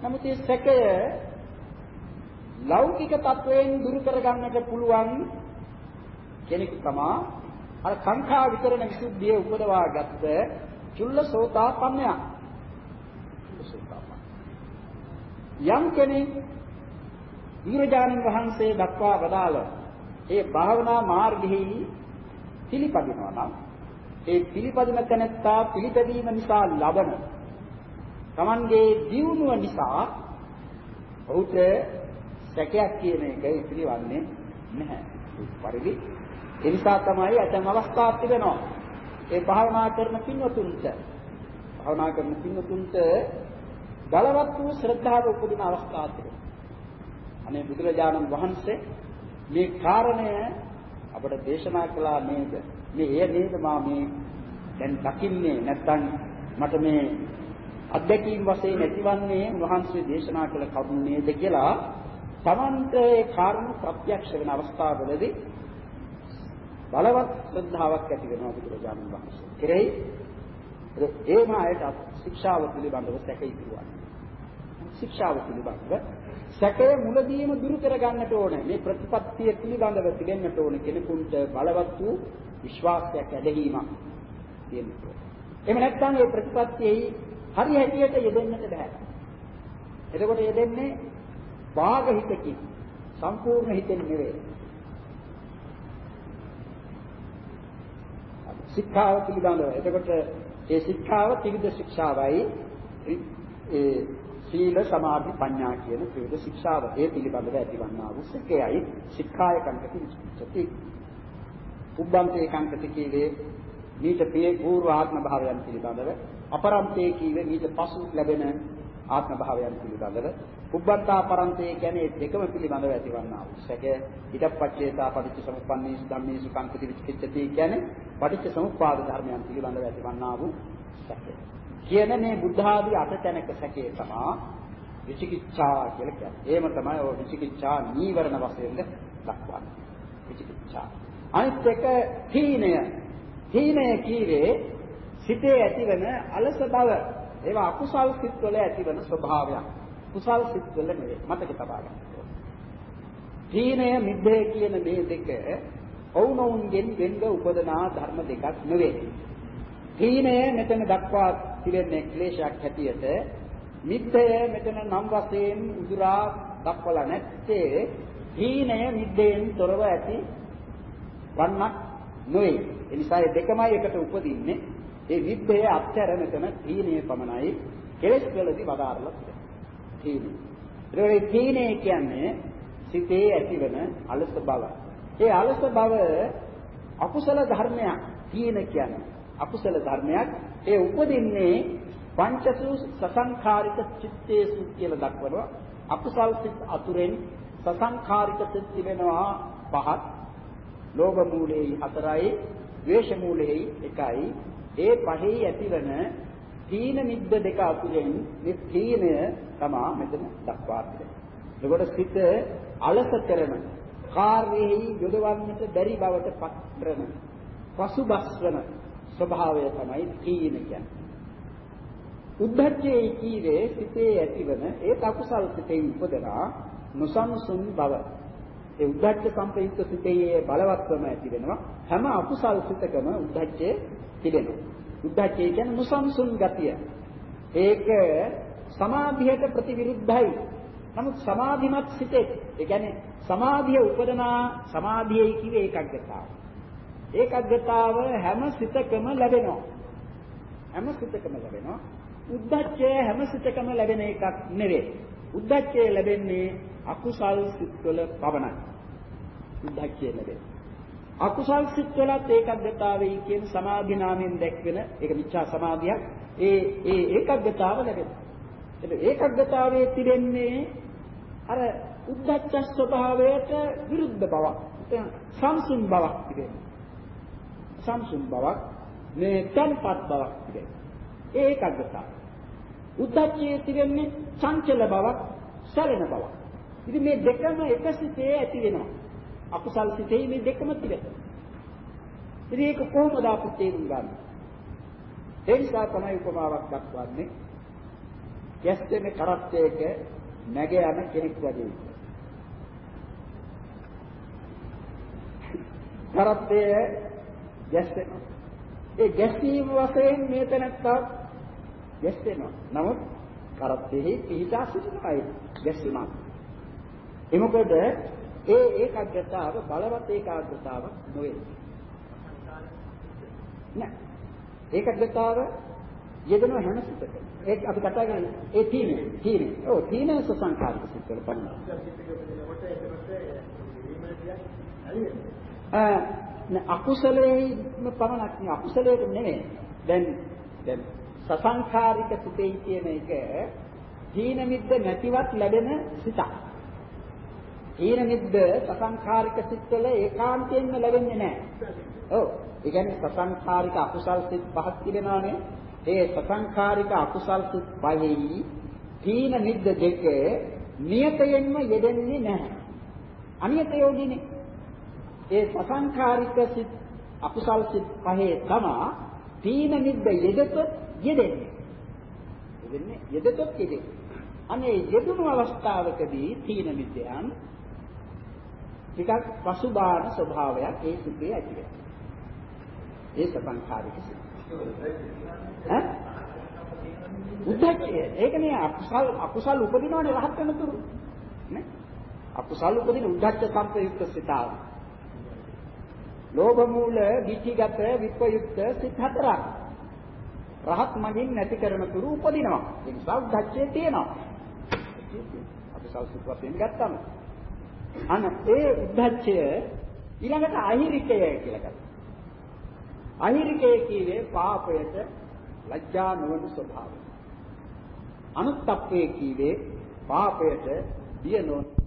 නමුත් මේ සැකය ලෞකික තත්වයෙන් දුරු කරගන්නට පුළුවන් කෙනෙකු තමා අර සංඛා විතරණ විසුද්ධිය උපදවා ගත්ත චුල්ලසෝතාපන්නයා. යම් කෙනෙක් බුදුරජාණන් වහන්සේ දක්වා වදාළ ඒ භාවනා මාර්ගෙහි පිළිපදිනවා නම් ඒ පිළිපදින තැනැත්තා පිළිපැදීම නිසා ලබන Tamanගේ දියුණුව නිසා ඔහුට සැකයක් කියන එක ඉතිරිවන්නේ නැහැ. පරිදි ඒ නිසා තමයි ඇතම් අවස්ථා තිබෙනවා. ඒ භාවනා කරන පින්වතුන්ට භාවනා කරන පින්වතුන්ට බලවත් වූ ශ්‍රද්ධාව උපදින අවස්ථා තිබෙනවා. අනේ බුදුරජාණන් වහන්සේ මේ කාරණය අපට දේශනා කළා නේද? මේ එය නේද මා මේ දැන් දකින්නේ නැත්නම් මට මේ අත්දැකීම් වශයෙන් ඇතිවන්නේ උන්වහන්සේ දේශනා කළ කරුණ නේද කියලා තමන්ට ඒ කාරණ ප්‍රත්‍යක්ෂ වෙන අවස්ථාවවලදී බලවත් ශ්‍රද්ධාවක් ඇති වෙනවා බුදුරජාණන් වහන්සේ. කෙරෙහි ඒ මායට ශික්ෂාව පිළිබඳව සැකයි කියනවා. ශික්ෂාව පිළිබඳව සැකය මුලදීම දුරු කරගන්නට ඕනේ. මේ ප්‍රතිපත්තිය පිළිබඳව තිබෙන්නට ඕනේ කෙනෙකුට බලවත් වූ විශ්වාසයක් ඇදහිීමක් තියෙන්න ඕනේ. එහෙම නැත්නම් මේ ප්‍රතිපත්තියෙහි හරි හැටියට යෙදෙන්නට බෑ. එතකොට යෙදෙන්නේ භාග හිතකින් සම්පූර්ණ හිතෙන් නෙවෙයි. ශික්ෂාව පිළිබඳව. එතකොට ඒ ශික්ෂාව ත්‍රිවිධ ශික්ෂාවයි ඒ සීල සමාධි ප්‍රඥා කියන ත්‍රිවිධ ශික්ෂාව ඒ පිළිබඳව ඇතිවන්නා වූ සකයයි ශික්ෂාය කංකති විචති. උබ්බන්තේ කංකති කීවේ මීට පූර්ව ආත්ම භාවයන් පිළිබඳව අපරම්තේ කීවේ මීට පසු ලැබෙන ආත්ම භාවයන් පිළිබඳව උබ්බන්තා පරන්තේ කියන්නේ දෙකම පිළිබඳව ඇතිවන්නා වූ සැක ඊටපච්චේතා පටිච්ච සමුප්පන්නේසු ධම්මේසු කංකති විචිකිච්ඡති කියන්නේ පටිච්ච සමුප්පාද ධර්මයන් පිළිබඳව ඇතිවන්නා වූ සැකය. කියන මේ බුද්ධ ආදී අට තැනක සැකේ තමා විචිකිච්ඡා කියලා කියන්නේ. ඒම තමයි ඔය විචිකිච්ඡා නීවරණ වශයෙන් දක්වන්නේ. විචිකිච්ඡා. අනිත් එක තීනය. තීනය කීවේ සිතේ ඇතිවන අලස බව. ඒවා අකුසල් සිත්වල ඇතිවන ස්වභාවයක්. කුසල් සිත්වල නෙවෙයි. මතක තබා ගන්න. තීනය මිද්දේ කියන මේ දෙක ඔවුනොවුන්ගෙන් වෙන්ව උපදනා ධර්ම දෙකක් නෙවෙයි. තීනය මෙතන දක්වා තිබෙන්නේ ක්ලේශයක් හැටියට මිද්දය මෙතන නම් වශයෙන් උදුරා දක්වලා නැත්තේ තීනය මිද්දෙන් තොරව ඇති වන්නක් නොවේ. ඒ නිසා මේ දෙකමයි එකට උපදින්නේ. ඒ මිද්දය අත්‍යර මෙතන තීනය පමණයි කෙලස් වලදී වදාරලා තියෙන්නේ. තීනය. ඒ තීනය කියන්නේ සිතේ ඇතිවන අලස බව. ඒ අලස බව අකුසල ධර්මයක් තීන කියන්නේ. අකුසල ධර්මයක්. ඒ උපදින්නේ පංචසු සසංඛාරික චිත්තේසු කියලා දක්වනවා. අකුසල් සිත් අතුරෙන් සසංඛාරික සිත් තිබෙනවා පහක් ලෝභ මූලයේ හතරයි ද්වේෂ මූලයේ එකයි. ඒ පහේ ඇතිවන තීන මිද්ද දෙක අතුරෙන් මේ තීනය තමයි මෙතන දක්වා තිබෙන්නේ. එතකොට සිත අලස කරන කාර්යෙහි යොදවන්නට බැරි බවට පත් කරන පසුබස්වන ස්වභාවය තමයි තීන කියන්නේ. උද්ධච්චයේ කීවේ සිතේ ඇතිවන ඒ අකුසල් සිතේ උපදනා නොසන්සුන් බව. ඒ උද්ධච්ච සම්ප්‍රයුක්ත සිතේ බලවත්වම ඇති වෙනවා. හැම අකුසල් සිතකම උද්ධච්චයේ තිබෙනවා. උද්ධච්චය කියන්නේ නොසන්සුන් ගතිය. ඒක සමාධියට ප්‍රතිවිරුද්ධයි. නමුත් සමාධිමත් සිතේ ඒ කියන්නේ සමාධිය උපදනා සමාධියයි කිව්වේ ඒකග්ගතාව. ඒකග්ගතාව හැම සිතකම ලැබෙනවා. හැම සිතකම ලැබෙනවා. උද්දච්චය හැම සිතකම ලැබෙන එකක් නෙවෙයි. උද්දච්චය ලැබෙන්නේ අකුසල් සිත්වල පවණයි. උද්දච්චය ලැබෙන්නේ. අකුසල් සිත්වලත් ඒකග්ගතාවයි කියන සමාධි නාමයෙන් දැක්වෙන ඒක මිච්ඡා සමාධියක්. ඒ ඒ ඒකග්ගතාව ලැබෙනවා. ඒක ඒකග්ගතාවයේ තිබෙන්නේ අර උද්දච්ච ස්වභාවයට විරුද්ධ බවක්. සංසුන් බවක් තිබෙනවා. සංසුන් බවක් මේ තන්පත් බවක් තිබෙනවා. ඒ ඒකග්ගතාව. උද්දච්චයේ තිබෙන්නේ චංචල බවක්, සැලෙන බවක්. ඉතින් මේ දෙකම එකසිතේ ඇති වෙනවා. අකුසල් සිතේ මේ දෙකම තිබෙනවා. ඉතින් ඒක කොහොමද අපි තේරුම් ගන්න? ඒ නිසා තමයි උපමාවක් දක්වන්නේ. යස්තේ කරත්තයක නැග යන කෙනෙක් වගේ. කරත්තය ගැස්සෙනවා. ඒ ගැස්සීම වශයෙන් මේ තැනත්තා ගැස්සෙනවා. නමුත් කරත්තෙහි පිහිටා සිටිනවා ඒ ගැස්සීම. එමකොද ඒ ඒකාග්‍රතාව බලවත් ඒකාග්‍රතාව නොවේ. නෑ. ඒකාග්‍රතාව යෙදෙන හැම සිතකම. ඒක අපි කතා කරන්නේ ඒ තීනේ තීනේ. ඔව් තීනේ සසංකාරික සිත්වල පන්න. අකුසලයේම පමණක් නෙවෙයි අකුසලයේ නෙමෙයි. දැන් දැන් සසංකාරික සිතේ කියන එක තීන මිද්ද නැතිවත් ලැබෙන සිතක්. තීන මිද්ද සසංකාරික සිත්වල ඒකාන්තයෙන්ම ලැබෙන්නේ නැහැ. ඔව්. ඒ කියන්නේ සසංකාරික අකුසල් සිත් පහක් තිබෙනවානේ. ඒ සසංකාරික අකුසල් සිත් පහෙහි තීන මිද්ද දෙක නියතයෙන්ම යෙදෙන්නේ නැහැ. අනියත යෝගිනේ. ඒ සසංකාරික සිත් අකුසල් සිත් පහේ තමා තීන මිද්ද යෙදෙතොත් යෙදෙන්නේ. යෙදෙන්නේ යෙදෙතොත් යෙදෙන්නේ. අනේ යෙදුණු අවස්ථාවකදී තීන මිද්දයන් ටිකක් පසුබාන ස්වභාවයක් ඒ සිතේ ඇති වෙනවා. ඒ සසංකාරික සිත්. ඈ? උද්දච්චය. ඒකනේ අකුසල් අකුසල් උපදිනවනේ රහත් වෙනතුරු. නේ? අකුසල් උපදින උද්දච්ච සම්ප්‍රයුක්ත සිතාව. ලෝභ මූල, ditthිගත, විප්‍රයුක්ත සිත් හතරක්. රහත් මගින් නැති කරන තුරු උපදිනවා. ඒ නිසා උද්දච්චය තියෙනවා. අකුසල් සිත් වශයෙන් ගත්තම. අන්න ඒ උද්දච්චය ඊළඟට අහිරිකය කියලා ගත්තා. අහිරිකය කීවේ පාපයට ලැජ්ජා නොවන ස්වභාවය. අනුත්ප්පේ කීවේ පාපයට බිය නොවන